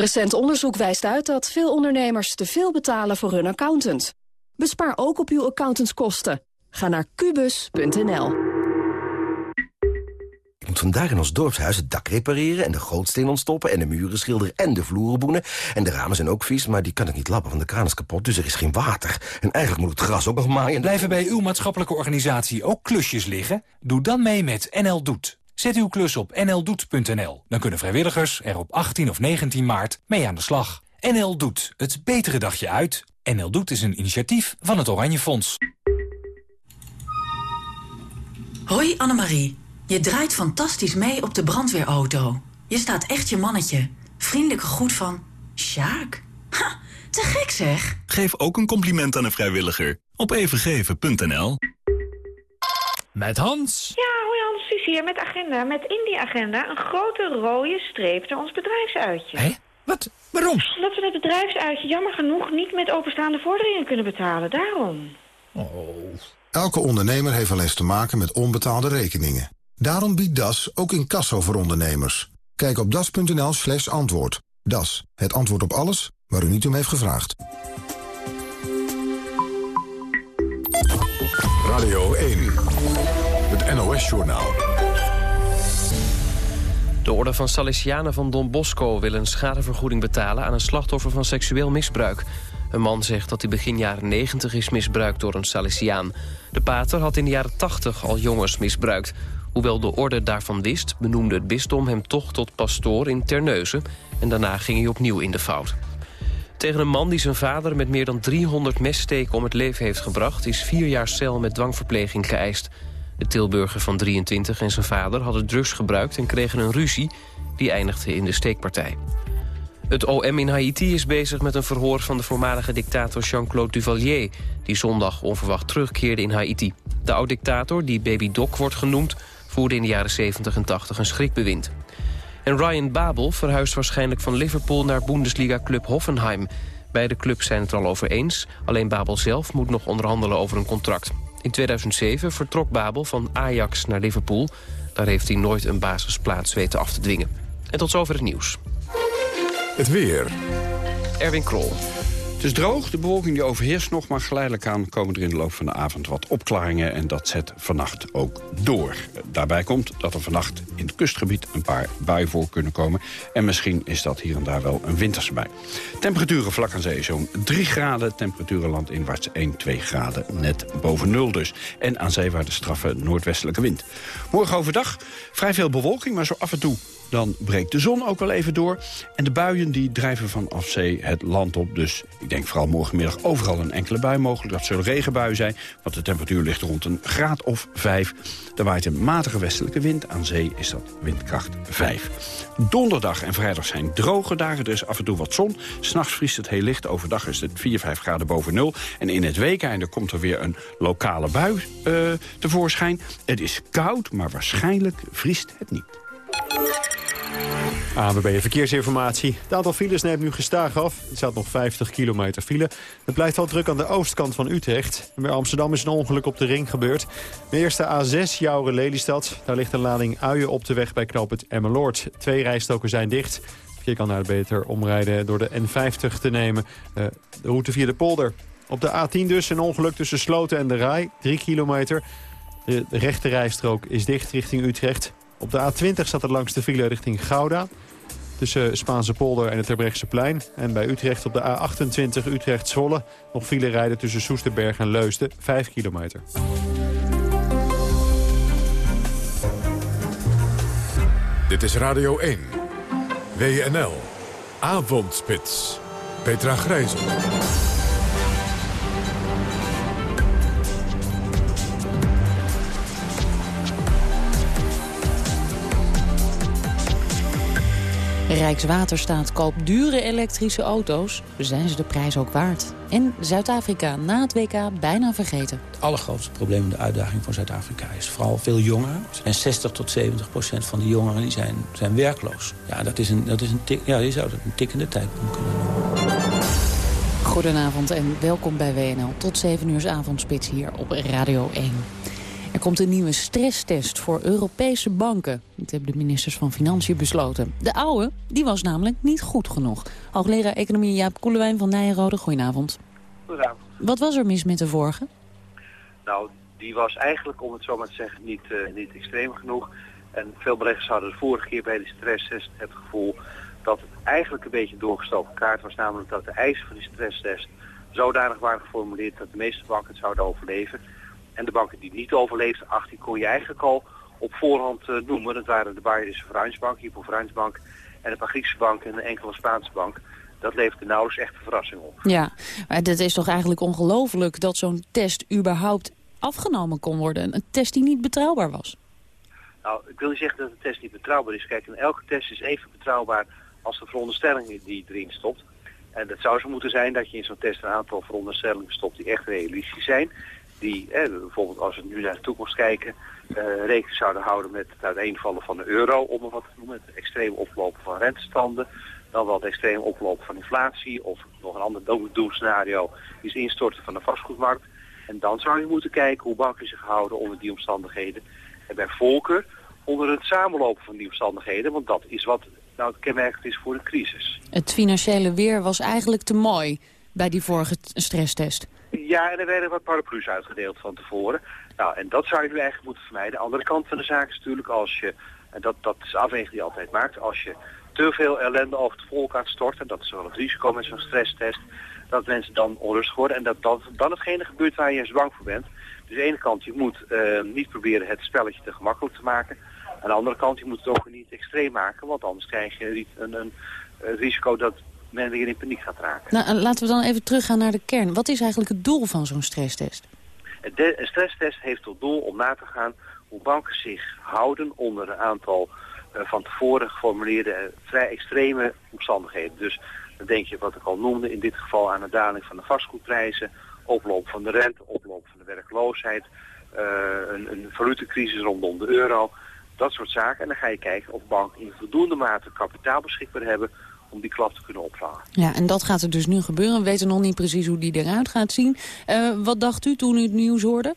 Recent onderzoek wijst uit dat veel ondernemers te veel betalen voor hun accountant. Bespaar ook op uw accountantskosten. Ga naar kubus.nl. Ik moet vandaag in ons dorpshuis het dak repareren... en de gootsteen ontstoppen en de muren schilderen en de vloeren boenen. En de ramen zijn ook vies, maar die kan ik niet lappen, want de kraan is kapot. Dus er is geen water. En eigenlijk moet het gras ook nog maaien. Blijven bij uw maatschappelijke organisatie ook klusjes liggen? Doe dan mee met NL Doet. Zet uw klus op nldoet.nl. Dan kunnen vrijwilligers er op 18 of 19 maart mee aan de slag. NL Doet, het betere dagje uit. NL Doet is een initiatief van het Oranje Fonds. Hoi Annemarie. Je draait fantastisch mee op de brandweerauto. Je staat echt je mannetje. Vriendelijke groet van... Sjaak. Ha, te gek zeg. Geef ook een compliment aan een vrijwilliger op evengeven.nl. Met Hans. Ja, hier met agenda. Met in die agenda een grote rode streep naar ons bedrijfsuitje. Hé? Wat? Waarom? Omdat we het bedrijfsuitje jammer genoeg niet met openstaande vorderingen kunnen betalen. Daarom. Oh. Elke ondernemer heeft wel eens te maken met onbetaalde rekeningen. Daarom biedt DAS ook incasso voor ondernemers. Kijk op das.nl slash antwoord. DAS, het antwoord op alles waar u niet om heeft gevraagd. Radio 1, het NOS-journaal. De orde van Salesianen van Don Bosco wil een schadevergoeding betalen... aan een slachtoffer van seksueel misbruik. Een man zegt dat hij begin jaren 90 is misbruikt door een Salesiaan. De pater had in de jaren 80 al jongens misbruikt. Hoewel de orde daarvan wist, benoemde het bisdom hem toch tot pastoor in Terneuzen... en daarna ging hij opnieuw in de fout. Tegen een man die zijn vader met meer dan 300 messteken om het leven heeft gebracht... is vier jaar cel met dwangverpleging geëist. De Tilburger van 23 en zijn vader hadden drugs gebruikt... en kregen een ruzie die eindigde in de steekpartij. Het OM in Haiti is bezig met een verhoor van de voormalige dictator Jean-Claude Duvalier... die zondag onverwacht terugkeerde in Haiti. De oud-dictator, die Baby Doc wordt genoemd... voerde in de jaren 70 en 80 een schrikbewind. En Ryan Babel verhuist waarschijnlijk van Liverpool naar Bundesliga-club Hoffenheim. Beide clubs zijn het er al over eens. Alleen Babel zelf moet nog onderhandelen over een contract. In 2007 vertrok Babel van Ajax naar Liverpool. Daar heeft hij nooit een basisplaats weten af te dwingen. En tot zover het nieuws. Het weer. Erwin Krol. Het is droog, de bewolking die overheerst nog... maar geleidelijk aan komen er in de loop van de avond wat opklaringen... en dat zet vannacht ook door. Daarbij komt dat er vannacht in het kustgebied een paar buien voor kunnen komen... en misschien is dat hier en daar wel een winterse bui. Temperaturen vlak aan zee zo'n 3 graden, temperaturen landinwaarts 1, 2 graden... net boven nul dus. En aan zee waar de straffe noordwestelijke wind. Morgen overdag vrij veel bewolking, maar zo af en toe dan breekt de zon ook wel even door. En de buien die drijven vanaf zee het land op. Dus ik denk vooral morgenmiddag overal een enkele bui mogelijk. Dat zullen regenbuien zijn, want de temperatuur ligt rond een graad of 5. Er waait een matige westelijke wind. Aan zee is dat windkracht 5. Donderdag en vrijdag zijn droge dagen. Er is af en toe wat zon. S'nachts vriest het heel licht. Overdag is het 4, 5 graden boven nul. En in het weekende komt er weer een lokale bui uh, tevoorschijn. Het is koud, maar waarschijnlijk vriest het niet. ANWB Verkeersinformatie. Het aantal files neemt nu gestaag af. Er staat nog 50 kilometer file. Het blijft al druk aan de oostkant van Utrecht. En bij Amsterdam is een ongeluk op de ring gebeurd. De eerste A6, Jouren-Lelystad. Daar ligt een lading uien op de weg bij knoop het Emmeloord. Twee rijstoken zijn dicht. Je kan daar beter omrijden door de N50 te nemen. Uh, de route via de polder. Op de A10 dus een ongeluk tussen Sloten en de Rai. 3 kilometer. De rechte rijstrook is dicht richting Utrecht. Op de A20 staat er langs de file richting Gouda. Tussen Spaanse polder en het Terbrechtseplein. En bij Utrecht op de A28 Utrecht-Zwolle. Nog file rijden tussen Soesterberg en Leusden. 5 kilometer. Dit is Radio 1. WNL. Avondspits. Petra Grijzen. Rijkswaterstaat koopt dure elektrische auto's. Zijn ze de prijs ook waard? En Zuid-Afrika na het WK bijna vergeten. Het allergrootste probleem en de uitdaging van Zuid-Afrika is vooral veel jongeren. En 60 tot 70 procent van de jongeren die zijn, zijn werkloos. Ja, dat is een, dat is een tik, ja, je zou dat een tikkende tijdbom kunnen noemen. Goedenavond en welkom bij WNL. Tot 7 uur avondspits hier op Radio 1. Er komt een nieuwe stresstest voor Europese banken. Dat hebben de ministers van Financiën besloten. De oude, die was namelijk niet goed genoeg. Hoogleraar Economie Jaap Koelewijn van Nijenrode, goedenavond. Goedenavond. Wat was er mis met de vorige? Nou, die was eigenlijk, om het zo maar te zeggen, niet, uh, niet extreem genoeg. En veel beleggers hadden de vorige keer bij de stresstest het gevoel dat het eigenlijk een beetje doorgestoken kaart was. Namelijk dat de eisen van die stresstest zodanig waren geformuleerd dat de meeste banken het zouden overleven. En de banken die niet overleefden, ach, die kon je eigenlijk al op voorhand uh, noemen. Dat waren de Bayerische Vereinsbank, Hypo Vereinsbank en een paar Griekse banken en een enkele Spaanse bank. dat levert nauwelijks echt een verrassing op. Ja, maar het is toch eigenlijk ongelooflijk dat zo'n test überhaupt afgenomen kon worden. Een test die niet betrouwbaar was. Nou, ik wil niet zeggen dat de test niet betrouwbaar is. Kijk, en elke test is even betrouwbaar als de veronderstelling die erin stopt. En dat zou zo moeten zijn dat je in zo'n test een aantal veronderstellingen stopt die echt realistisch zijn. Die, bijvoorbeeld als we nu naar de toekomst kijken, eh, rekening zouden houden met het uiteenvallen van de euro, om het wat te noemen, het extreem oplopen van rentestanden, dan wel het extreem oplopen van inflatie, of nog een ander doelscenario is het instorten van de vastgoedmarkt. En dan zou je moeten kijken hoe banken zich houden onder die omstandigheden. En bij volker onder het samenlopen van die omstandigheden, want dat is wat nou het kenmerkend is voor een crisis. Het financiële weer was eigenlijk te mooi bij die vorige stresstest. Ja, en er werden wat paraplu's uitgedeeld van tevoren. Nou, en dat zou je nu eigenlijk moeten vermijden. De andere kant van de zaak is natuurlijk als je, en dat, dat is afweging die je altijd maakt, als je te veel ellende over het volk aan storten, dat is wel het risico met zo'n stresstest, dat mensen dan onrustig worden en dat, dat dan hetgene gebeurt waar je eens bang voor bent. Dus aan de ene kant, je moet uh, niet proberen het spelletje te gemakkelijk te maken. Aan de andere kant, je moet het ook niet extreem maken, want anders krijg je een, een, een risico dat men weer in paniek gaat raken. Nou, laten we dan even teruggaan naar de kern. Wat is eigenlijk het doel van zo'n stresstest? De, een stresstest heeft tot doel om na te gaan hoe banken zich houden onder een aantal uh, van tevoren geformuleerde uh, vrij extreme omstandigheden. Dus dan denk je wat ik al noemde, in dit geval aan een daling van de vastgoedprijzen, oploop van de rente, oploop van de werkloosheid, uh, een, een valutecrisis rondom de euro, dat soort zaken. En dan ga je kijken of banken in voldoende mate kapitaal beschikbaar hebben om die klap te kunnen opvangen. Ja, en dat gaat er dus nu gebeuren. We weten nog niet precies hoe die eruit gaat zien. Uh, wat dacht u toen u het nieuws hoorde?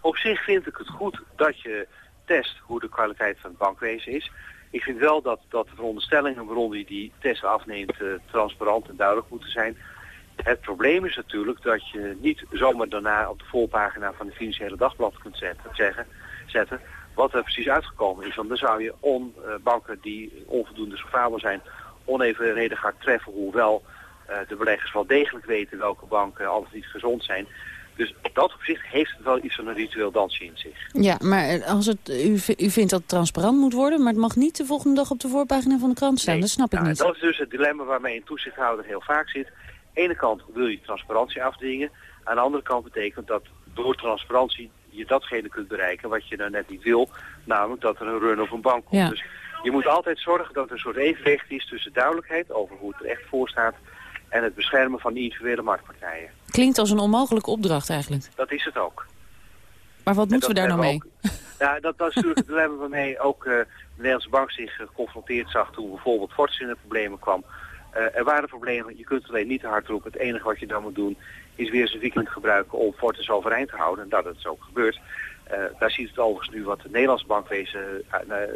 Op zich vind ik het goed dat je test hoe de kwaliteit van het bankwezen is. Ik vind wel dat, dat de veronderstellingen waarom je die test afneemt uh, transparant en duidelijk moeten zijn. Het probleem is natuurlijk dat je niet zomaar daarna op de voorpagina van de Financiële Dagblad kunt zetten, zeggen, zetten wat er precies uitgekomen is. Want dan zou je on, uh, banken die onvoldoende solvabel zijn onevenredig gaat treffen, hoewel uh, de beleggers wel degelijk weten welke banken altijd niet gezond zijn. Dus dat op zich heeft het wel iets van een ritueel dansje in zich. Ja, maar als het, u, u vindt dat het transparant moet worden, maar het mag niet de volgende dag op de voorpagina van de krant staan. Nee, dat snap ik nou, niet. Dat is dus het dilemma waarmee een toezichthouder heel vaak zit. Aan de ene kant wil je transparantie afdwingen. Aan de andere kant betekent dat door transparantie je datgene kunt bereiken wat je nou net niet wil. Namelijk dat er een run op een bank komt. Ja. Dus je moet altijd zorgen dat er een soort evenwicht is tussen duidelijkheid over hoe het er echt voor staat en het beschermen van die individuele marktpartijen. Klinkt als een onmogelijke opdracht eigenlijk. Dat is het ook. Maar wat En moeten we daar nou mee? hebben we ook- Ja, dat, dat is natuurlijk het dilemma waarmee ook eh, de Nederlandse bank zich geconfronteerd zag toen bijvoorbeeld Fortis in de problemen kwam. Eh, er waren problemen, je kunt alleen niet te hard roepen. Het enige wat je dan moet doen is weer zijn weekend gebruiken om Fortis overeind te houden. En dat is ook gebeurd. Eh, daar ziet het overigens nu wat het Nederlandse bankwezen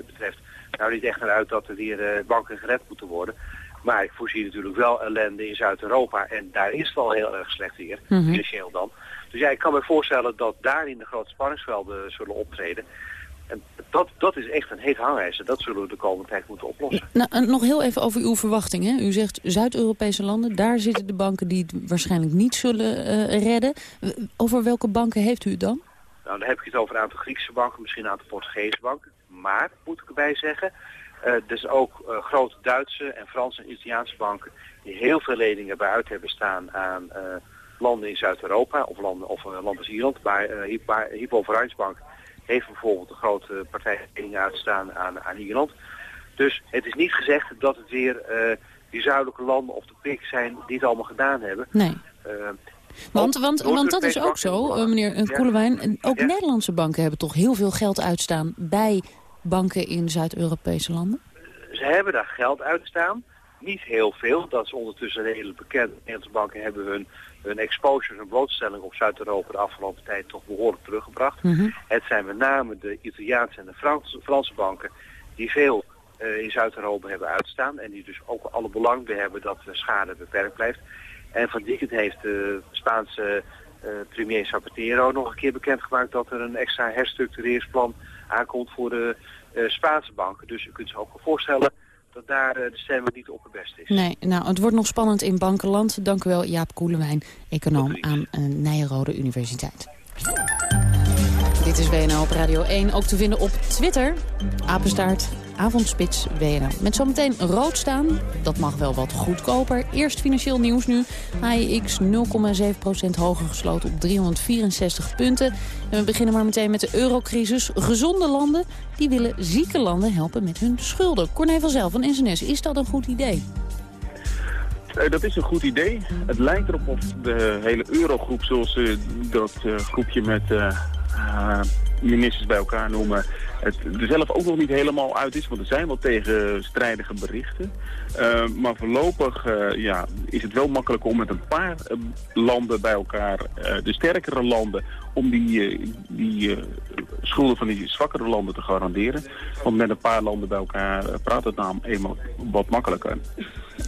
betreft nou niet echt naar uit dat er weer eh, banken gered moeten worden. Maar ik voorzie natuurlijk wel ellende in Zuid-Europa en daar is het al heel erg slecht weer, Mhm. financieel dan. Dus ja, ik kan me voorstellen dat daarin de grote spanningsvelden zullen optreden. En dat, dat is echt een heet hangijzer. Dat zullen we de komende tijd moeten oplossen. Nou, en nog heel even over uw verwachtingen. U zegt Zuid-Europese landen, daar zitten de banken die het waarschijnlijk niet zullen eh, redden. Over welke banken heeft u het dan? Nou, dan heb ik het over een aantal Griekse banken, misschien een aantal Portugese banken. Maar, moet ik erbij zeggen, eh zijn ook eh, grote Duitse en Franse en Italiaanse banken die heel veel leningen bij uit hebben staan aan eh, landen in Zuid-Europa of landen of een land als Ierland. Bij eh, Hypo- Vereinsbank heeft bijvoorbeeld een grote partij leningen uitstaan aan, aan Ierland. Dus het is niet gezegd dat het weer die zuidelijke landen of de pik zijn die het allemaal gedaan hebben. Nee. Want, want, want dat is ook zo, meneer. Koelewijn. En Ook Ja. Nederlandse banken hebben toch heel veel geld uitstaan bij banken in Zuid-Europese landen? Ze hebben daar geld uitstaan. Niet heel veel. Dat is ondertussen redelijk bekend. De Nederlandse banken hebben hun, hun exposure, hun blootstelling op Zuid-Europa de afgelopen tijd toch behoorlijk teruggebracht. Mhm. Het zijn met name de Italiaanse en de Franse, Franse banken die veel eh, in Zuid-Europa hebben uitstaan. En die dus ook alle belang bij hebben dat de schade beperkt blijft. En van kant heeft de Spaanse eh, premier Zapatero nog een keer bekendgemaakt dat er een extra herstructureringsplan aankomt voor de eh, Spaanse banken. Dus u kunt zich ook wel voorstellen dat daar eh, de stemming niet op het best is. Nee, nou, het wordt nog spannend in bankenland. Dank u wel, Jaap Koelewijn, econoom aan uh, Nijrode Universiteit. Dit is WNL op Radio 1, ook te vinden op Twitter. Apenstaart Avondspits WNL. Met zometeen rood staan, dat mag wel wat goedkoper. Eerst financieel nieuws nu. AIX 0,7% hoger gesloten op 364 punten. En we beginnen maar meteen met de eurocrisis. Gezonde landen die willen zieke landen helpen met hun schulden. Corné van Zelf van SNS, is dat een goed idee? Uh, dat is een goed idee. Het lijkt erop of de hele eurogroep, zoals ze dat uh, groepje met uh, ministers bij elkaar noemen, het er zelf ook nog niet helemaal uit is. Want er zijn wel tegenstrijdige berichten. maar voorlopig ja, is het wel makkelijk om met een paar landen bij elkaar, de sterkere landen, om die, die schulden van die zwakkere landen te garanderen. Want met een paar landen bij elkaar praat het naam eenmaal wat makkelijker.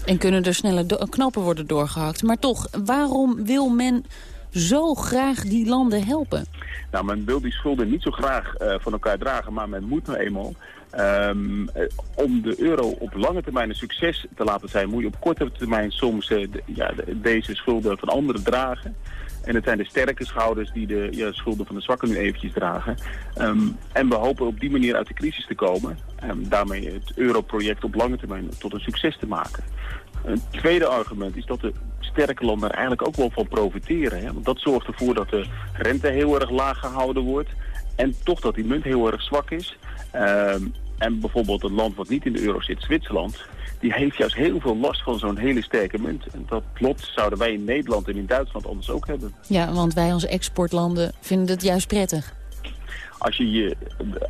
En kunnen er sneller knopen worden doorgehakt. Maar toch, waarom wil men zo graag die landen helpen? Nou, men wil die schulden niet zo graag uh, van elkaar dragen, maar men moet nou eenmaal. Um, om de euro op lange termijn een succes te laten zijn, moet je op korte termijn soms de, ja, de, deze schulden van anderen dragen. En het zijn de sterke schouders die de schulden van de zwakken nu eventjes dragen. Um, en we hopen op die manier uit de crisis te komen. En daarmee het europroject op lange termijn tot een succes te maken. Een tweede argument is dat de sterke landen er eigenlijk ook wel van profiteren. Hè? Want dat zorgt ervoor dat de rente heel erg laag gehouden wordt. En toch dat die munt heel erg zwak is. Um, en bijvoorbeeld een land wat niet in de euro zit, Zwitserland... die heeft juist heel veel last van zo'n hele sterke munt. En dat lot zouden wij in Nederland en in Duitsland anders ook hebben. Ja, want wij als exportlanden vinden het juist prettig. Als je,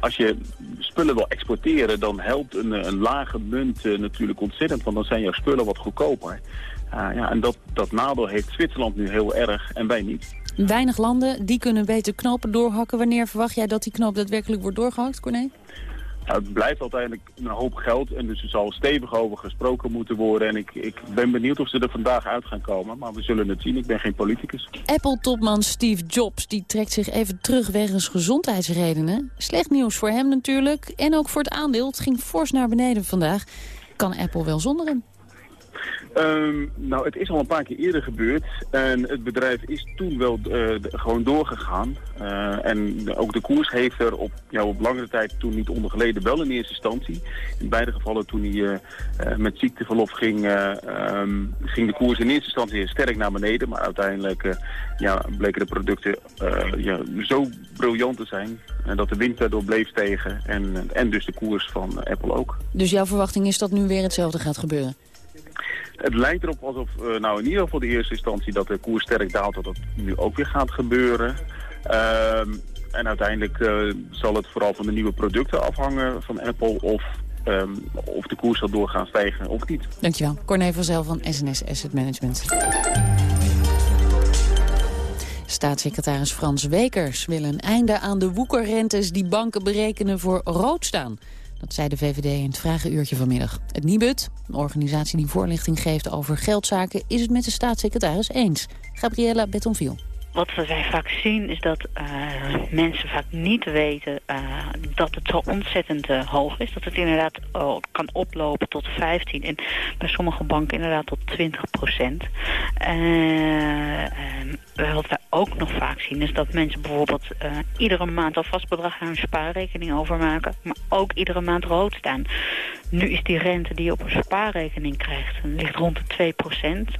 als je spullen wil exporteren, dan helpt een, een lage munt uh, natuurlijk ontzettend. Want dan zijn jouw spullen wat goedkoper. Uh, ja, en dat, dat nadeel heeft Zwitserland nu heel erg en wij niet. Weinig landen, die kunnen beter knopen doorhakken. Wanneer verwacht jij dat die knoop daadwerkelijk wordt doorgehakt, Corné? Het blijft uiteindelijk een hoop geld en dus er zal stevig over gesproken moeten worden. En ik, ik ben benieuwd of ze er vandaag uit gaan komen, maar we zullen het zien. Ik ben geen politicus. Apple-topman Steve Jobs die trekt zich even terug wegens gezondheidsredenen. Slecht nieuws voor hem natuurlijk en ook voor het aandeel. Het ging fors naar beneden vandaag. Kan Apple wel zonder hem? Um, nou, het is al een paar keer eerder gebeurd. En het bedrijf is toen wel uh, gewoon doorgegaan. Uh, en ook de koers heeft er op, ja, op langere tijd toen niet onder geleden. Wel in eerste instantie. In beide gevallen toen hij uh, met ziekteverlof ging, um, ging de koers in eerste instantie sterk naar beneden. Maar uiteindelijk ja, bleken de producten ja, zo briljant te zijn. dat de wind daardoor bleef stegen. En, en dus de koers van Apple ook. Dus jouw verwachting is dat nu weer hetzelfde gaat gebeuren? Het lijkt erop alsof, uh, nou in ieder geval de eerste instantie, dat de koers sterk daalt, dat dat nu ook weer gaat gebeuren. Uh, en uiteindelijk uh, zal het vooral van de nieuwe producten afhangen van Apple of, um, of de koers zal doorgaan stijgen of niet. Dankjewel. Corné van Zel van SNS Asset Management. Staatssecretaris Frans Wekers wil een einde aan de woekerrentes die banken berekenen voor rood staan. Dat zei de VVD in het vragenuurtje vanmiddag. Het Nibud, een organisatie die voorlichting geeft over geldzaken... is het met de staatssecretaris eens. Gabriella Betonville. Wat wij vaak zien is dat uh, mensen vaak niet weten uh, dat het zo ontzettend uh, hoog is. Dat het inderdaad kan oplopen tot 15 en bij sommige banken inderdaad tot 20 procent. wat wij ook nog vaak zien is dat mensen bijvoorbeeld iedere maand al vast bedrag aan hun spaarrekening overmaken. Maar ook iedere maand rood staan. Nu is die rente die je op een spaarrekening krijgt, ligt rond de 2 procent.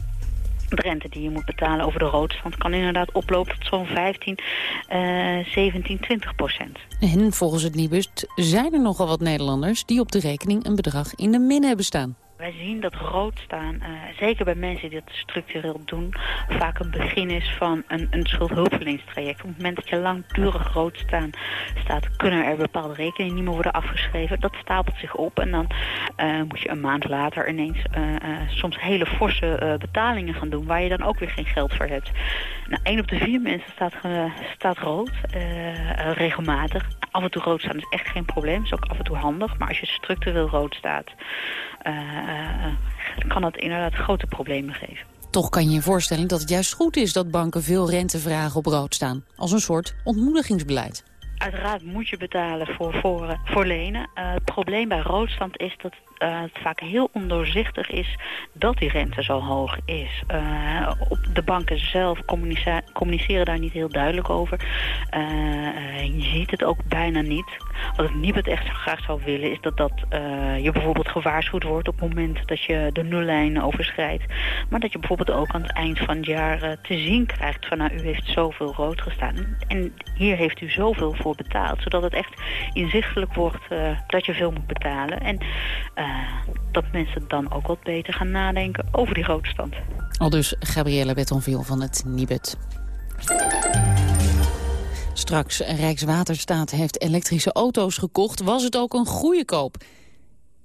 De rente die je moet betalen over de roodstand kan inderdaad oplopen tot zo'n 15, uh, 17, 20 procent. En volgens het Nibust zijn er nogal wat Nederlanders die op de rekening een bedrag in de min hebben staan. Wij zien dat rood staan, uh, zeker bij mensen die dat structureel doen, vaak een begin is van een, een schuldhulpverleningstraject. Op het moment dat je langdurig rood staan staat, kunnen er bepaalde rekeningen niet meer worden afgeschreven. Dat stapelt zich op en dan uh, moet je een maand later ineens uh, soms hele forse betalingen gaan doen, waar je dan ook weer geen geld voor hebt. Nou, één op de vier mensen staat, staat rood, regelmatig. Af en toe rood staan is echt geen probleem, is ook af en toe handig. Maar als je structureel rood staat, uh, kan dat inderdaad grote problemen geven. Toch kan je je voorstellen dat het juist goed is dat banken veel rente vragen op rood staan. Als een soort ontmoedigingsbeleid. Uiteraard moet je betalen voor, voor, voor lenen. Uh, het probleem bij roodstand is dat uh, het vaak heel ondoorzichtig is dat die rente zo hoog is. Uh, op de banken zelf communiceren daar niet heel duidelijk over. Uh, je ziet het ook bijna niet. Wat ik niet echt graag zou willen is dat, dat je bijvoorbeeld gewaarschuwd wordt op het moment dat je de nullijn overschrijdt. Maar dat je bijvoorbeeld ook aan het eind van het jaar te zien krijgt van nou u heeft zoveel rood gestaan. En hier heeft u zoveel voor betaald. Zodat het echt inzichtelijk wordt dat je veel moet betalen. En dat mensen dan ook wat beter gaan nadenken over die grote stand. Al dus Gabrielle Bettonville van het Nibud. Straks, Rijkswaterstaat heeft elektrische auto's gekocht. Was het ook een goede koop?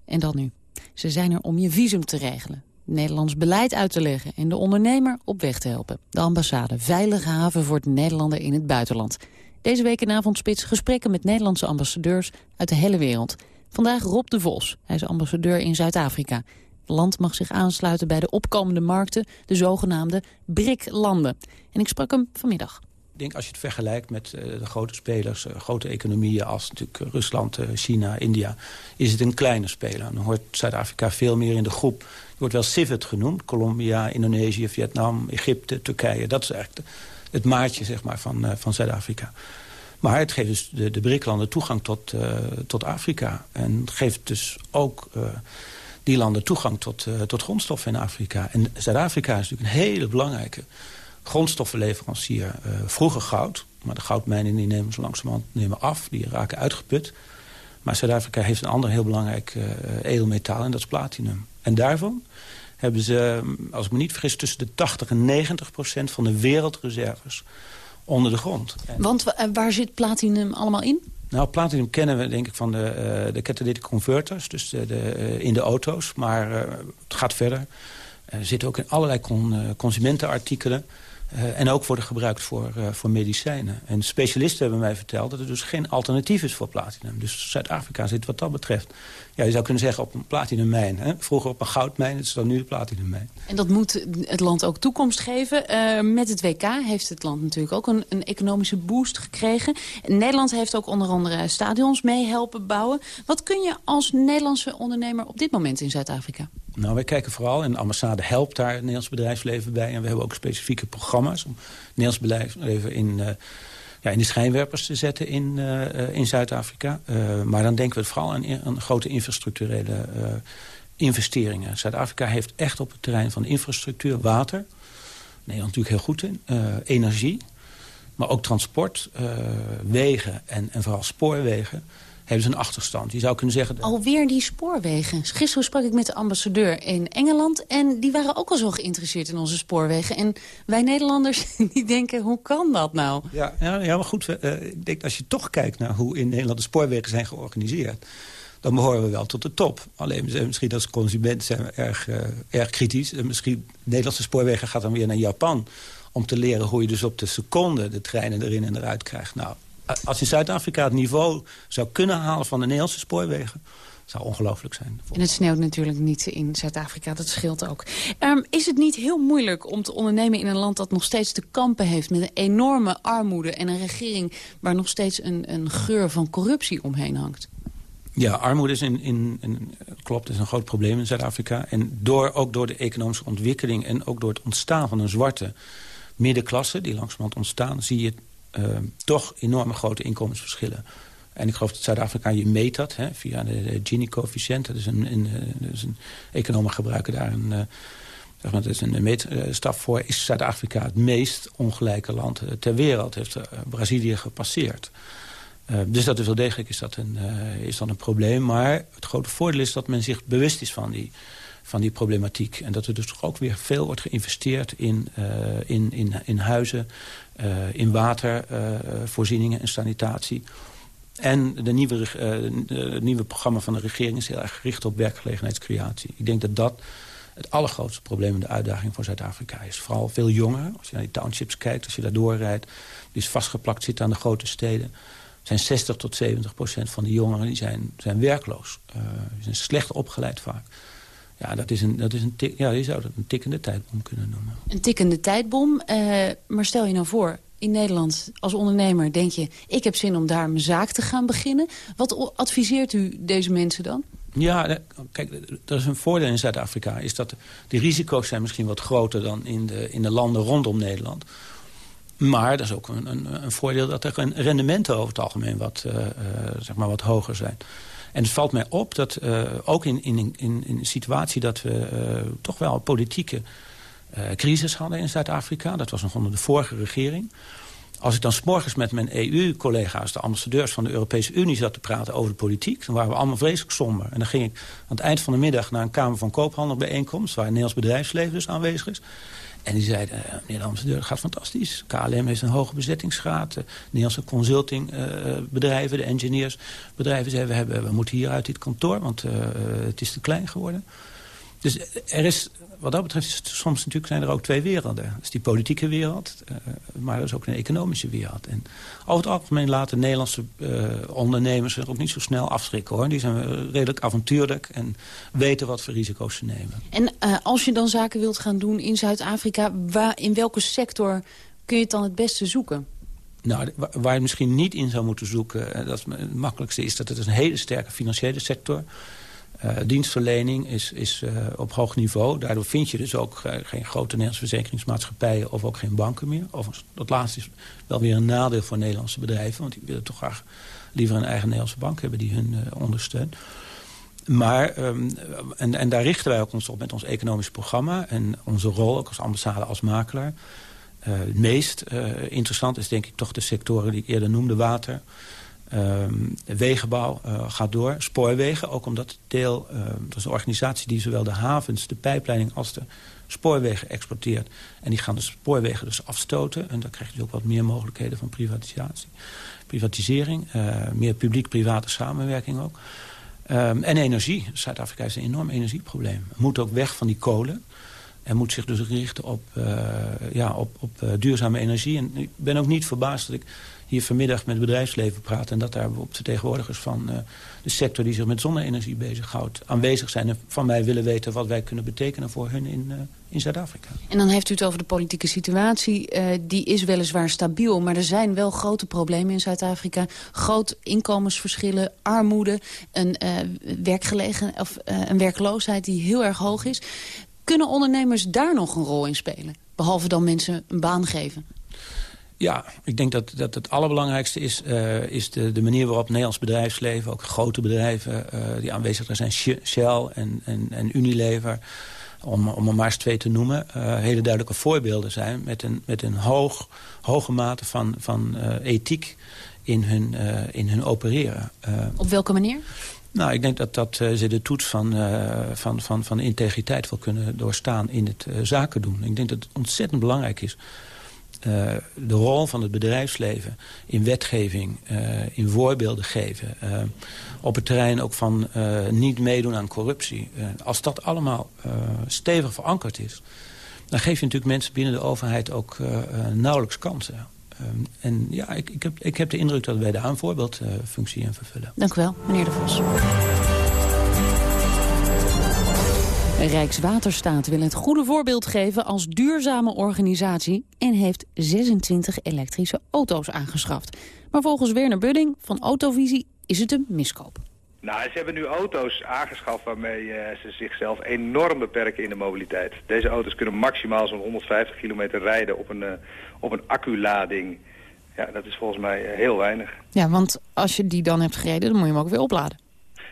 En dan nu. Ze zijn er om je visum te regelen. Nederlands beleid uit te leggen en de ondernemer op weg te helpen. De ambassade, veilige haven voor het Nederlander in het buitenland. Deze week in Avondspits gesprekken met Nederlandse ambassadeurs uit de hele wereld. Vandaag Rob de Vos. Hij is ambassadeur in Zuid-Afrika. Het land mag zich aansluiten bij de opkomende markten, de zogenaamde BRIC-landen. En ik sprak hem vanmiddag. Ik denk als je het vergelijkt met uh, de grote spelers, uh, grote economieën als natuurlijk Rusland, uh, China, India, is het een kleine speler. Dan hoort Zuid-Afrika veel meer in de groep. Het wordt wel CIVET genoemd, Colombia, Indonesië, Vietnam, Egypte, Turkije. Dat is eigenlijk het maatje zeg maar, van, van Zuid-Afrika. Maar het geeft dus de, de BRIC-landen toegang tot, uh, tot Afrika. En geeft dus ook uh, die landen toegang tot, uh, tot grondstoffen in Afrika. En Zuid-Afrika is natuurlijk een hele belangrijke grondstoffenleverancier. vroeger goud, maar de goudmijnen die nemen zo langzamerhand nemen af. Die raken uitgeput. Maar Zuid-Afrika heeft een ander heel belangrijk edelmetaal en dat is platinum. En daarvan hebben ze, als ik me niet vergis, tussen de 80 en 90 procent van de wereldreserves onder de grond. Want waar zit platinum allemaal in? Nou, platinum kennen we denk ik van de, uh, de catalytic converters, dus de, de, uh, in de auto's. Maar uh, het gaat verder. Er zitten ook in allerlei con, consumentenartikelen. en ook worden gebruikt voor, voor medicijnen. En specialisten hebben mij verteld dat er dus geen alternatief is voor platinum. Dus Zuid-Afrika zit wat dat betreft ja, je zou kunnen zeggen op een platinummijn. Hè? Vroeger op een goudmijn, het is dan nu een platinummijn. En dat moet het land ook toekomst geven. Uh, met het WK heeft het land natuurlijk ook een, een, economische boost gekregen. Nederland heeft ook onder andere stadions mee helpen bouwen. Wat kun je als Nederlandse ondernemer op dit moment in Zuid-Afrika? Nou, wij kijken vooral, en de ambassade helpt daar het Nederlands bedrijfsleven bij. En we hebben ook specifieke programma's om het Nederlands bedrijfsleven in... Uh, ja, in de schijnwerpers te zetten in, uh, in Zuid-Afrika. Uh, maar dan denken we vooral aan, aan grote infrastructurele investeringen. Zuid-Afrika heeft echt op het terrein van infrastructuur, water... Nederland natuurlijk heel goed in, energie... maar ook transport, wegen en, en vooral spoorwegen hebben ze een achterstand. Je zou kunnen zeggen... Alweer die spoorwegen. Gisteren sprak ik met de ambassadeur in Engeland... en die waren ook al zo geïnteresseerd in onze spoorwegen. En wij Nederlanders die denken, hoe kan dat nou? Ja, ja, ja maar goed, uh, ik denk als je toch kijkt naar hoe in Nederland de spoorwegen zijn georganiseerd... dan behoren we wel tot de top. Alleen misschien als consument zijn we erg, uh, erg kritisch. En misschien Nederlandse spoorwegen gaat dan weer naar Japan... om te leren hoe je dus op de seconde de treinen erin en eruit krijgt. Nou, als in Zuid-Afrika het niveau zou kunnen halen van de Nederlandse spoorwegen zou ongelooflijk zijn. En het sneeuwt natuurlijk niet in Zuid-Afrika, dat scheelt ook. Um, is het niet heel moeilijk om te ondernemen in een land dat nog steeds te kampen heeft... met een enorme armoede en een regering waar nog steeds een, een geur van corruptie omheen hangt? Ja, armoede is in, in, in, klopt, is een groot probleem in Zuid-Afrika. En door, ook door de economische ontwikkeling en ook door het ontstaan van een zwarte middenklasse... die langzamerhand ontstaan, zie je toch enorme grote inkomensverschillen. En ik geloof dat Zuid-Afrika, je meet dat hè, via de, Gini-coëfficiënt. Dat is een, een, dus een economen gebruiken daar een, uh, zeg maar, is een voor. Is Zuid-Afrika het meest ongelijke land ter wereld. Heeft Brazilië gepasseerd. dus dat is wel degelijk is dat, een, is dat een probleem. Maar het grote voordeel is dat men zich bewust is van die van die problematiek. En dat er dus ook weer veel wordt geïnvesteerd in, uh, in, in, in huizen, uh, in watervoorzieningen en sanitatie. En de nieuwe, het nieuwe programma van de regering is heel erg gericht op werkgelegenheidscreatie. Ik denk dat dat het allergrootste probleem en de uitdaging voor Zuid-Afrika is. Vooral veel jongeren, als je naar die townships kijkt, als je daar doorrijdt... die is vastgeplakt zitten aan de grote steden zijn 60 tot 70 procent van die jongeren die zijn, zijn werkloos. Uh, zijn slecht opgeleid vaak. Ja, dat is een, dat is een tik, ja, je zou dat een tikkende tijdbom kunnen noemen. Een tikkende tijdbom. Uh, maar stel je nou voor, in Nederland als ondernemer denk je... ik heb zin om daar mijn zaak te gaan beginnen. Wat adviseert u deze mensen dan? Ja, kijk, er is een voordeel in Zuid-Afrika. Is dat de risico's zijn misschien wat groter dan in de, in de landen rondom Nederland. Maar dat is ook een, een, een voordeel dat er rendementen over het algemeen wat, uh, uh, zeg maar wat hoger zijn. En het valt mij op dat uh, ook in, in, in, in een situatie dat we toch wel politieke crisis hadden in Zuid-Afrika. Dat was nog onder de vorige regering. Als ik dan s'morgens met mijn EU-collega's, de ambassadeurs van de Europese Unie... zat te praten over de politiek, dan waren we allemaal vreselijk somber. En dan ging ik aan het eind van de middag naar een Kamer van Koophandel bijeenkomst... waar het Nederlands bedrijfsleven dus aanwezig is. En die zeiden, uh, meneer de ambassadeur, gaat fantastisch. KLM heeft een hoge bezettingsgraad. De Nederlandse consultingbedrijven, uh, de engineersbedrijven zeiden... We, hebben, we moeten hier uit dit kantoor, want uh, het is te klein geworden. Dus er is wat dat betreft is soms natuurlijk zijn er ook twee werelden. Dat is die politieke wereld, uh, maar er is ook een economische wereld. En over het algemeen laten Nederlandse uh, ondernemers zich ook niet zo snel afschrikken. hoor. Die zijn redelijk avontuurlijk en weten wat voor risico's ze nemen. En uh, als je dan zaken wilt gaan doen in Zuid-Afrika... in welke sector kun je het dan het beste zoeken? Nou, waar je misschien niet in zou moeten zoeken... dat het makkelijkste is dat het een hele sterke financiële sector is uh, dienstverlening is, is uh, op hoog niveau. Daardoor vind je dus ook uh, geen grote Nederlandse verzekeringsmaatschappijen... of ook geen banken meer. Of, dat laatste is wel weer een nadeel voor Nederlandse bedrijven... want die willen toch graag liever een eigen Nederlandse bank hebben... die hun ondersteunt. Maar, um, en, en daar richten wij ook ons op met ons economisch programma... en onze rol ook als ambassade, als makelaar. het meest interessant is denk ik toch de sectoren die ik eerder noemde. Water, Um, wegenbouw uh, gaat door. Spoorwegen, ook omdat deel... Uh, dat is een organisatie die zowel de havens, de pijpleiding... als de spoorwegen exporteert. En die gaan de spoorwegen dus afstoten. En dan krijg je dus ook wat meer mogelijkheden van privatisatie. Privatisering, uh, meer publiek-private samenwerking ook. Um, en energie. Zuid-Afrika is een enorm energieprobleem. Moet ook weg van die kolen. En moet zich dus richten op, uh, ja, op, op duurzame energie. En ik ben ook niet verbaasd dat ik hier vanmiddag met het bedrijfsleven praten... en dat daar op vertegenwoordigers van uh, de sector die zich met zonne-energie bezighoudt... aanwezig zijn en van mij willen weten wat wij kunnen betekenen voor hun in, uh, in Zuid-Afrika. En dan heeft u het over de politieke situatie. Uh, die is weliswaar stabiel, maar er zijn wel grote problemen in Zuid-Afrika. Groot inkomensverschillen, armoede, een, werkgelegen, of, een werkloosheid die heel erg hoog is. Kunnen ondernemers daar nog een rol in spelen? Behalve dan mensen een baan geven? Ja, ik denk dat, dat het allerbelangrijkste is, uh, is de, de manier waarop Nederlands bedrijfsleven... ook grote bedrijven uh, die aanwezig zijn, Shell en, en, en Unilever... om, om er maar eens twee te noemen, uh, hele duidelijke voorbeelden zijn... met een, met een hoog, hoge mate van, van ethiek in hun, in hun opereren. Op welke manier? Nou, ik denk dat, dat ze de toets van, van, van, van integriteit wel kunnen doorstaan in het zaken doen. Ik denk dat het ontzettend belangrijk is uh, de rol van het bedrijfsleven in wetgeving, uh, in voorbeelden geven. Uh, op het terrein ook van niet meedoen aan corruptie. als dat allemaal stevig verankerd is... dan geef je natuurlijk mensen binnen de overheid ook nauwelijks kansen. en ja, ik, ik, heb, ik heb de indruk dat wij daar een voorbeeldfunctie in vervullen. Dank u wel, meneer De Vos. Rijkswaterstaat wil het goede voorbeeld geven als duurzame organisatie... en heeft 26 elektrische auto's aangeschaft. Maar volgens Werner Budding van Autovisie is het een miskoop. Nou, ze hebben nu auto's aangeschaft waarmee uh, ze zichzelf enorm beperken in de mobiliteit. Deze auto's kunnen maximaal zo'n 150 kilometer rijden op een, uh, op een acculading. Ja, dat is volgens mij uh, heel weinig. Ja, want als je die dan hebt gereden, dan moet je hem ook weer opladen.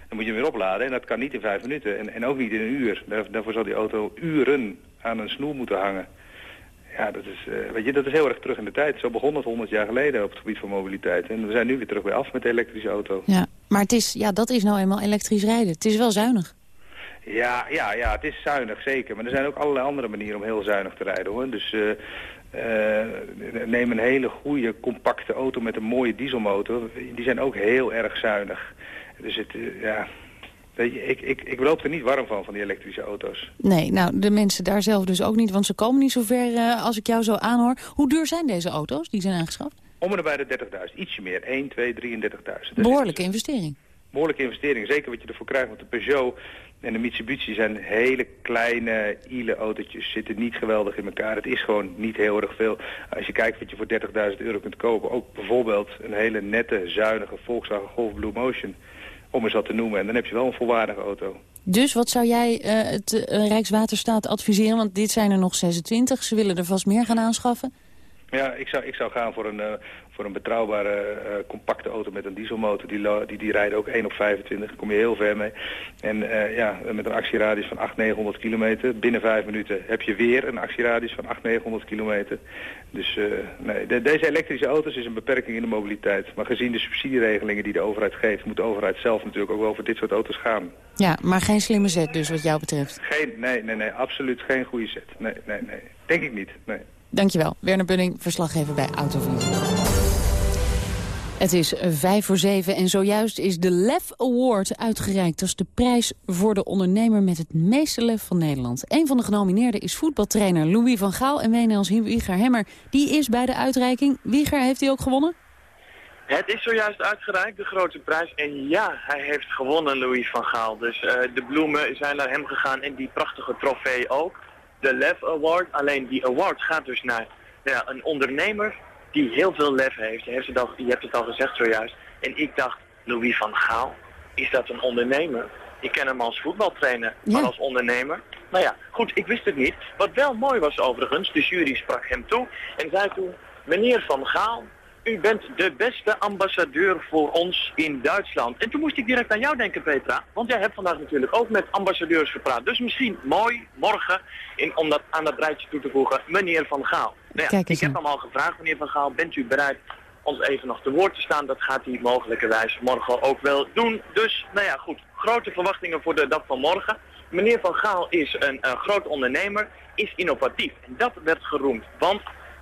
Dan moet je hem weer opladen en dat kan niet in vijf minuten en, en ook niet in een uur. Daar, daarvoor zal die auto uren aan een snoer moeten hangen. Ja, dat is, uh, weet je, dat is heel erg terug in de tijd. Zo begon het 100 jaar geleden op het gebied van mobiliteit. En we zijn nu weer terug weer af met de elektrische auto. Ja, maar het is, ja, dat is nou eenmaal elektrisch rijden. Het is wel zuinig. Ja, ja, ja, het is zuinig, zeker. Maar er zijn ook allerlei andere manieren om heel zuinig te rijden, hoor. Dus uh, uh, neem een hele goede, compacte auto met een mooie dieselmotor. Die zijn ook heel erg zuinig. Dus het, uh, ja... Ik, ik, ik loop er niet warm van, van die elektrische auto's. Nee, nou, de mensen daar zelf dus ook niet, want ze komen niet zo ver uh, als ik jou zo aanhoor. Hoe duur zijn deze auto's die zijn aangeschaft? Om en bij de 30.000, ietsje meer. 1, 2, 33.000. Behoorlijke investering. Behoorlijke investering, zeker wat je ervoor krijgt. Want de Peugeot en de Mitsubishi zijn hele kleine, ile autootjes. Zitten niet geweldig in elkaar. Het is gewoon niet heel erg veel. Als je kijkt wat je voor 30.000 euro kunt kopen. Ook bijvoorbeeld een hele nette, zuinige Volkswagen Golf Blue Motion Om eens wat te noemen. En dan heb je wel een volwaardige auto. Dus wat zou jij uh, het uh, Rijkswaterstaat adviseren? Want dit zijn er nog 26. Ze willen er vast meer gaan aanschaffen. Ja, ik zou, ik zou gaan voor een, uh, voor een betrouwbare, uh, compacte auto met een dieselmotor. Die, die, die rijden ook 1 op 25, daar kom je heel ver mee. En uh, ja, met een actieradius van 800, 900 kilometer. Binnen 5 minuten heb je weer een actieradius van 800, 900 kilometer. Dus nee, de, deze elektrische auto's is een beperking in de mobiliteit. Maar gezien de subsidieregelingen die de overheid geeft... moet de overheid zelf natuurlijk ook wel voor dit soort auto's gaan. Ja, maar geen slimme zet dus wat jou betreft? Geen, nee, nee, nee, absoluut geen goede zet. Nee, nee, nee. Denk ik niet, nee. Dankjewel. Werner Bunning, verslaggever bij Autovisie. Het is vijf voor zeven en zojuist is de LEF Award uitgereikt. Dat is de prijs voor de ondernemer met het meeste lef van Nederland. Een van de genomineerden is voetbaltrainer Louis van Gaal en WNL's Wieger Hemmer. Die is bij de uitreiking. Wieger, heeft hij ook gewonnen? Het is zojuist uitgereikt, de grote prijs. En ja, hij heeft gewonnen, Louis van Gaal. Dus uh, de bloemen zijn naar hem gegaan en die prachtige trofee ook de LEF Award. Alleen die award gaat dus naar ja, een ondernemer die heel veel lef heeft. Je hebt, het al, je hebt het al gezegd zojuist. En ik dacht, Louis van Gaal, is dat een ondernemer? Ik ken hem als voetbaltrainer, maar als ondernemer. Nou ja, goed, ik wist het niet. Wat wel mooi was overigens, de jury sprak hem toe en zei toen... Meneer Van Gaal, u bent de beste ambassadeur voor ons in Duitsland. En toen moest ik direct aan jou denken, Petra. Want jij hebt vandaag natuurlijk ook met ambassadeurs gepraat. Dus misschien mooi, morgen, in, om dat aan dat rijtje toe te voegen, meneer Van Gaal. Nou ja, ik heb hem al gevraagd, meneer Van Gaal, bent u bereid ons even nog te woord te staan? Dat gaat hij mogelijkerwijs morgen ook wel doen. Dus, nou ja, goed. Grote verwachtingen voor de dag van morgen. Meneer Van Gaal is een, een groot ondernemer, is innovatief. En dat werd geroemd, want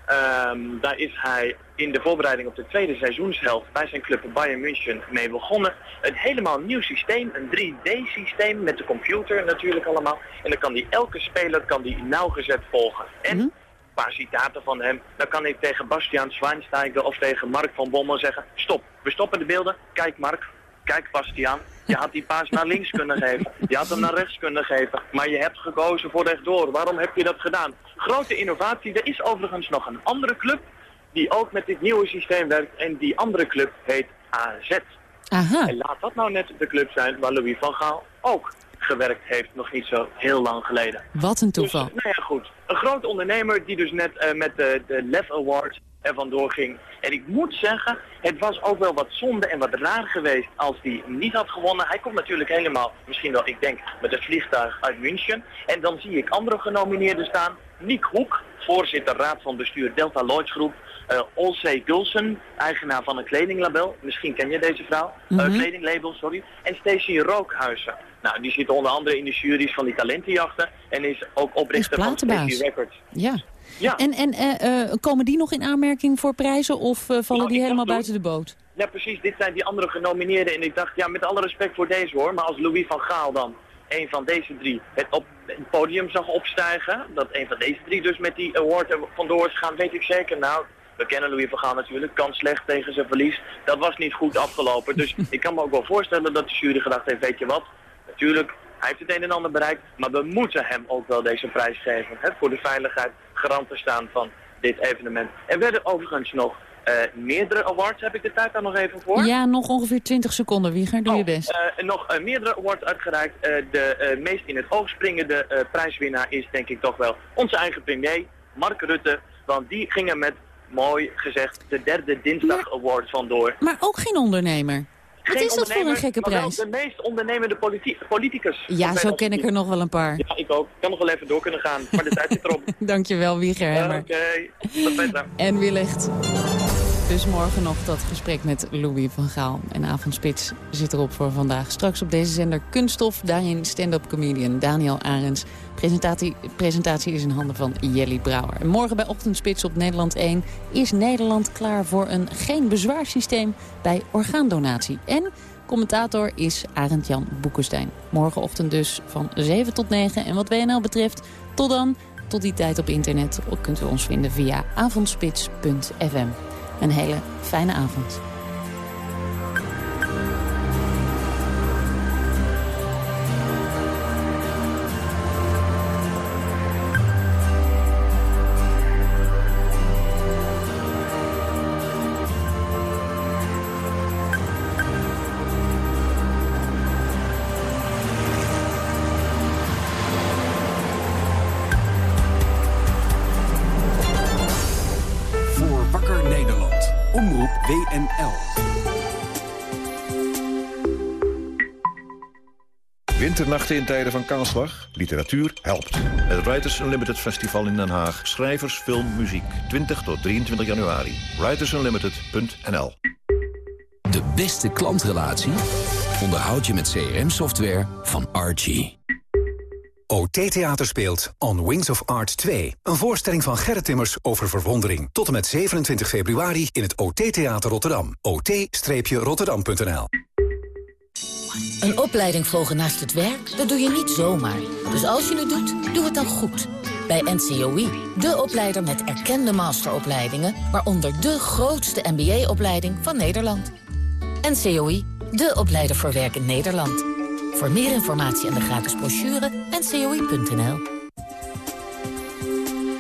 Um, daar is hij in de voorbereiding op de tweede seizoenshelft bij zijn club Bayern München mee begonnen. Een helemaal nieuw systeem, een 3D-systeem met de computer natuurlijk allemaal. En dan kan die elke speler kan die nauwgezet volgen. En een paar citaten van hem. Dan kan ik tegen Bastiaan Schweinsteiger of tegen Mark van Bommel zeggen... Stop, we stoppen de beelden. Kijk Mark, kijk Bastiaan. Je had die paas naar links kunnen geven. Je had hem naar rechts kunnen geven. Maar je hebt gekozen voor rechtdoor. Waarom heb je dat gedaan? Grote innovatie. Er is overigens nog een andere club die ook met dit nieuwe systeem werkt. En die andere club heet AZ. Aha. En laat dat nou net de club zijn waar Louis van Gaal ook gewerkt heeft, nog niet zo heel lang geleden. Wat een toeval. Dus, nou ja, goed. Een groot ondernemer die dus net uh, met de, de LEF Award er vandoor ging. En ik moet zeggen, het was ook wel wat zonde en wat raar geweest als hij niet had gewonnen. Hij komt natuurlijk helemaal, misschien wel, ik denk, met het vliegtuig uit München. En dan zie ik andere genomineerden staan. Nick Hoek, voorzitter raad van bestuur Delta Lloyds Groep. Uh, Olsey Gulsen, eigenaar van een kledinglabel. Misschien ken je deze vrouw. Mm -hmm. uh, kledinglabel, sorry. En Stacey Rookhuizen. Nou, die zit onder andere in de juries van die talentenjachten. En is ook oprichter van Stacey Records. Ja. Ja. En, en uh, uh, komen die nog in aanmerking voor prijzen of uh, vallen nou, die helemaal buiten de boot? Ja, precies. Dit zijn die andere genomineerden. En ik dacht, ja, met alle respect voor deze hoor. Maar als Louis van Gaal dan, een van deze drie, het op het podium zag opstijgen. Dat een van deze drie dus met die award vandoor is gaan, weet ik zeker. Nou, we kennen Louis van Gaal natuurlijk, kan slecht tegen zijn verlies. Dat was niet goed afgelopen. Dus ik kan me ook wel voorstellen dat de jury gedacht heeft, weet je wat, natuurlijk, hij heeft het een en ander bereikt, maar we moeten hem ook wel deze prijs geven. Hè, voor de veiligheid garant te staan van dit evenement. Er werden overigens nog uh, meerdere awards, heb ik de tijd daar nog even voor? Ja, nog ongeveer 20 seconden, Wieger. Doe oh, je best. Uh, nog uh, meerdere awards uitgereikt. de meest in het oog springende prijswinnaar is denk ik toch wel onze eigen premier, Mark Rutte. Want die ging er met, mooi gezegd, de derde dinsdag award vandoor. Maar ook geen ondernemer. Wat is dat voor een gekke prijs? de meest ondernemende politi politicus. Ja, zo ken ik er nog wel een paar. Ja, ik ook. Ik kan nog wel even door kunnen gaan, maar de tijd zit erop. Dankjewel, Wieger Hemmer. Oké, okay. En wellicht. Dus morgen nog dat gesprek met Louis van Gaal. En Avondspits zit erop voor vandaag. Straks op deze zender Kunststof, daarin stand-up comedian Daniel Arends. Presentatie, presentatie is in handen van Jelly Brouwer. En morgen bij Ochtendspits op Nederland 1 is Nederland klaar voor een geen bezwaarsysteem bij orgaandonatie. En commentator is Arend Jan Boekenstein. Morgenochtend dus van 7 tot 9. En wat WNL betreft, tot dan, tot die tijd op internet, kunt u ons vinden via avondspits.fm. Een hele fijne avond. Winternachten in tijden van kaalslag? Literatuur helpt. Het Writers Unlimited Festival in Den Haag. Schrijvers, film, muziek. 20 tot 23 januari. Writersunlimited.nl De beste klantrelatie onderhoud je met CRM-software van Archie. OT Theater speelt On Wings of Art 2. Een voorstelling van Gerrit Timmers over verwondering. Tot en met 27 februari in het OT Theater Rotterdam. ot-rotterdam.nl Een opleiding volgen naast het werk, dat doe je niet zomaar. Dus als je het doet, doe het dan goed. Bij NCOI, de opleider met erkende masteropleidingen... waaronder de grootste MBA-opleiding van Nederland. NCOI, de opleider voor werk in Nederland. Voor meer informatie en de gratis brochure, ncoi.nl.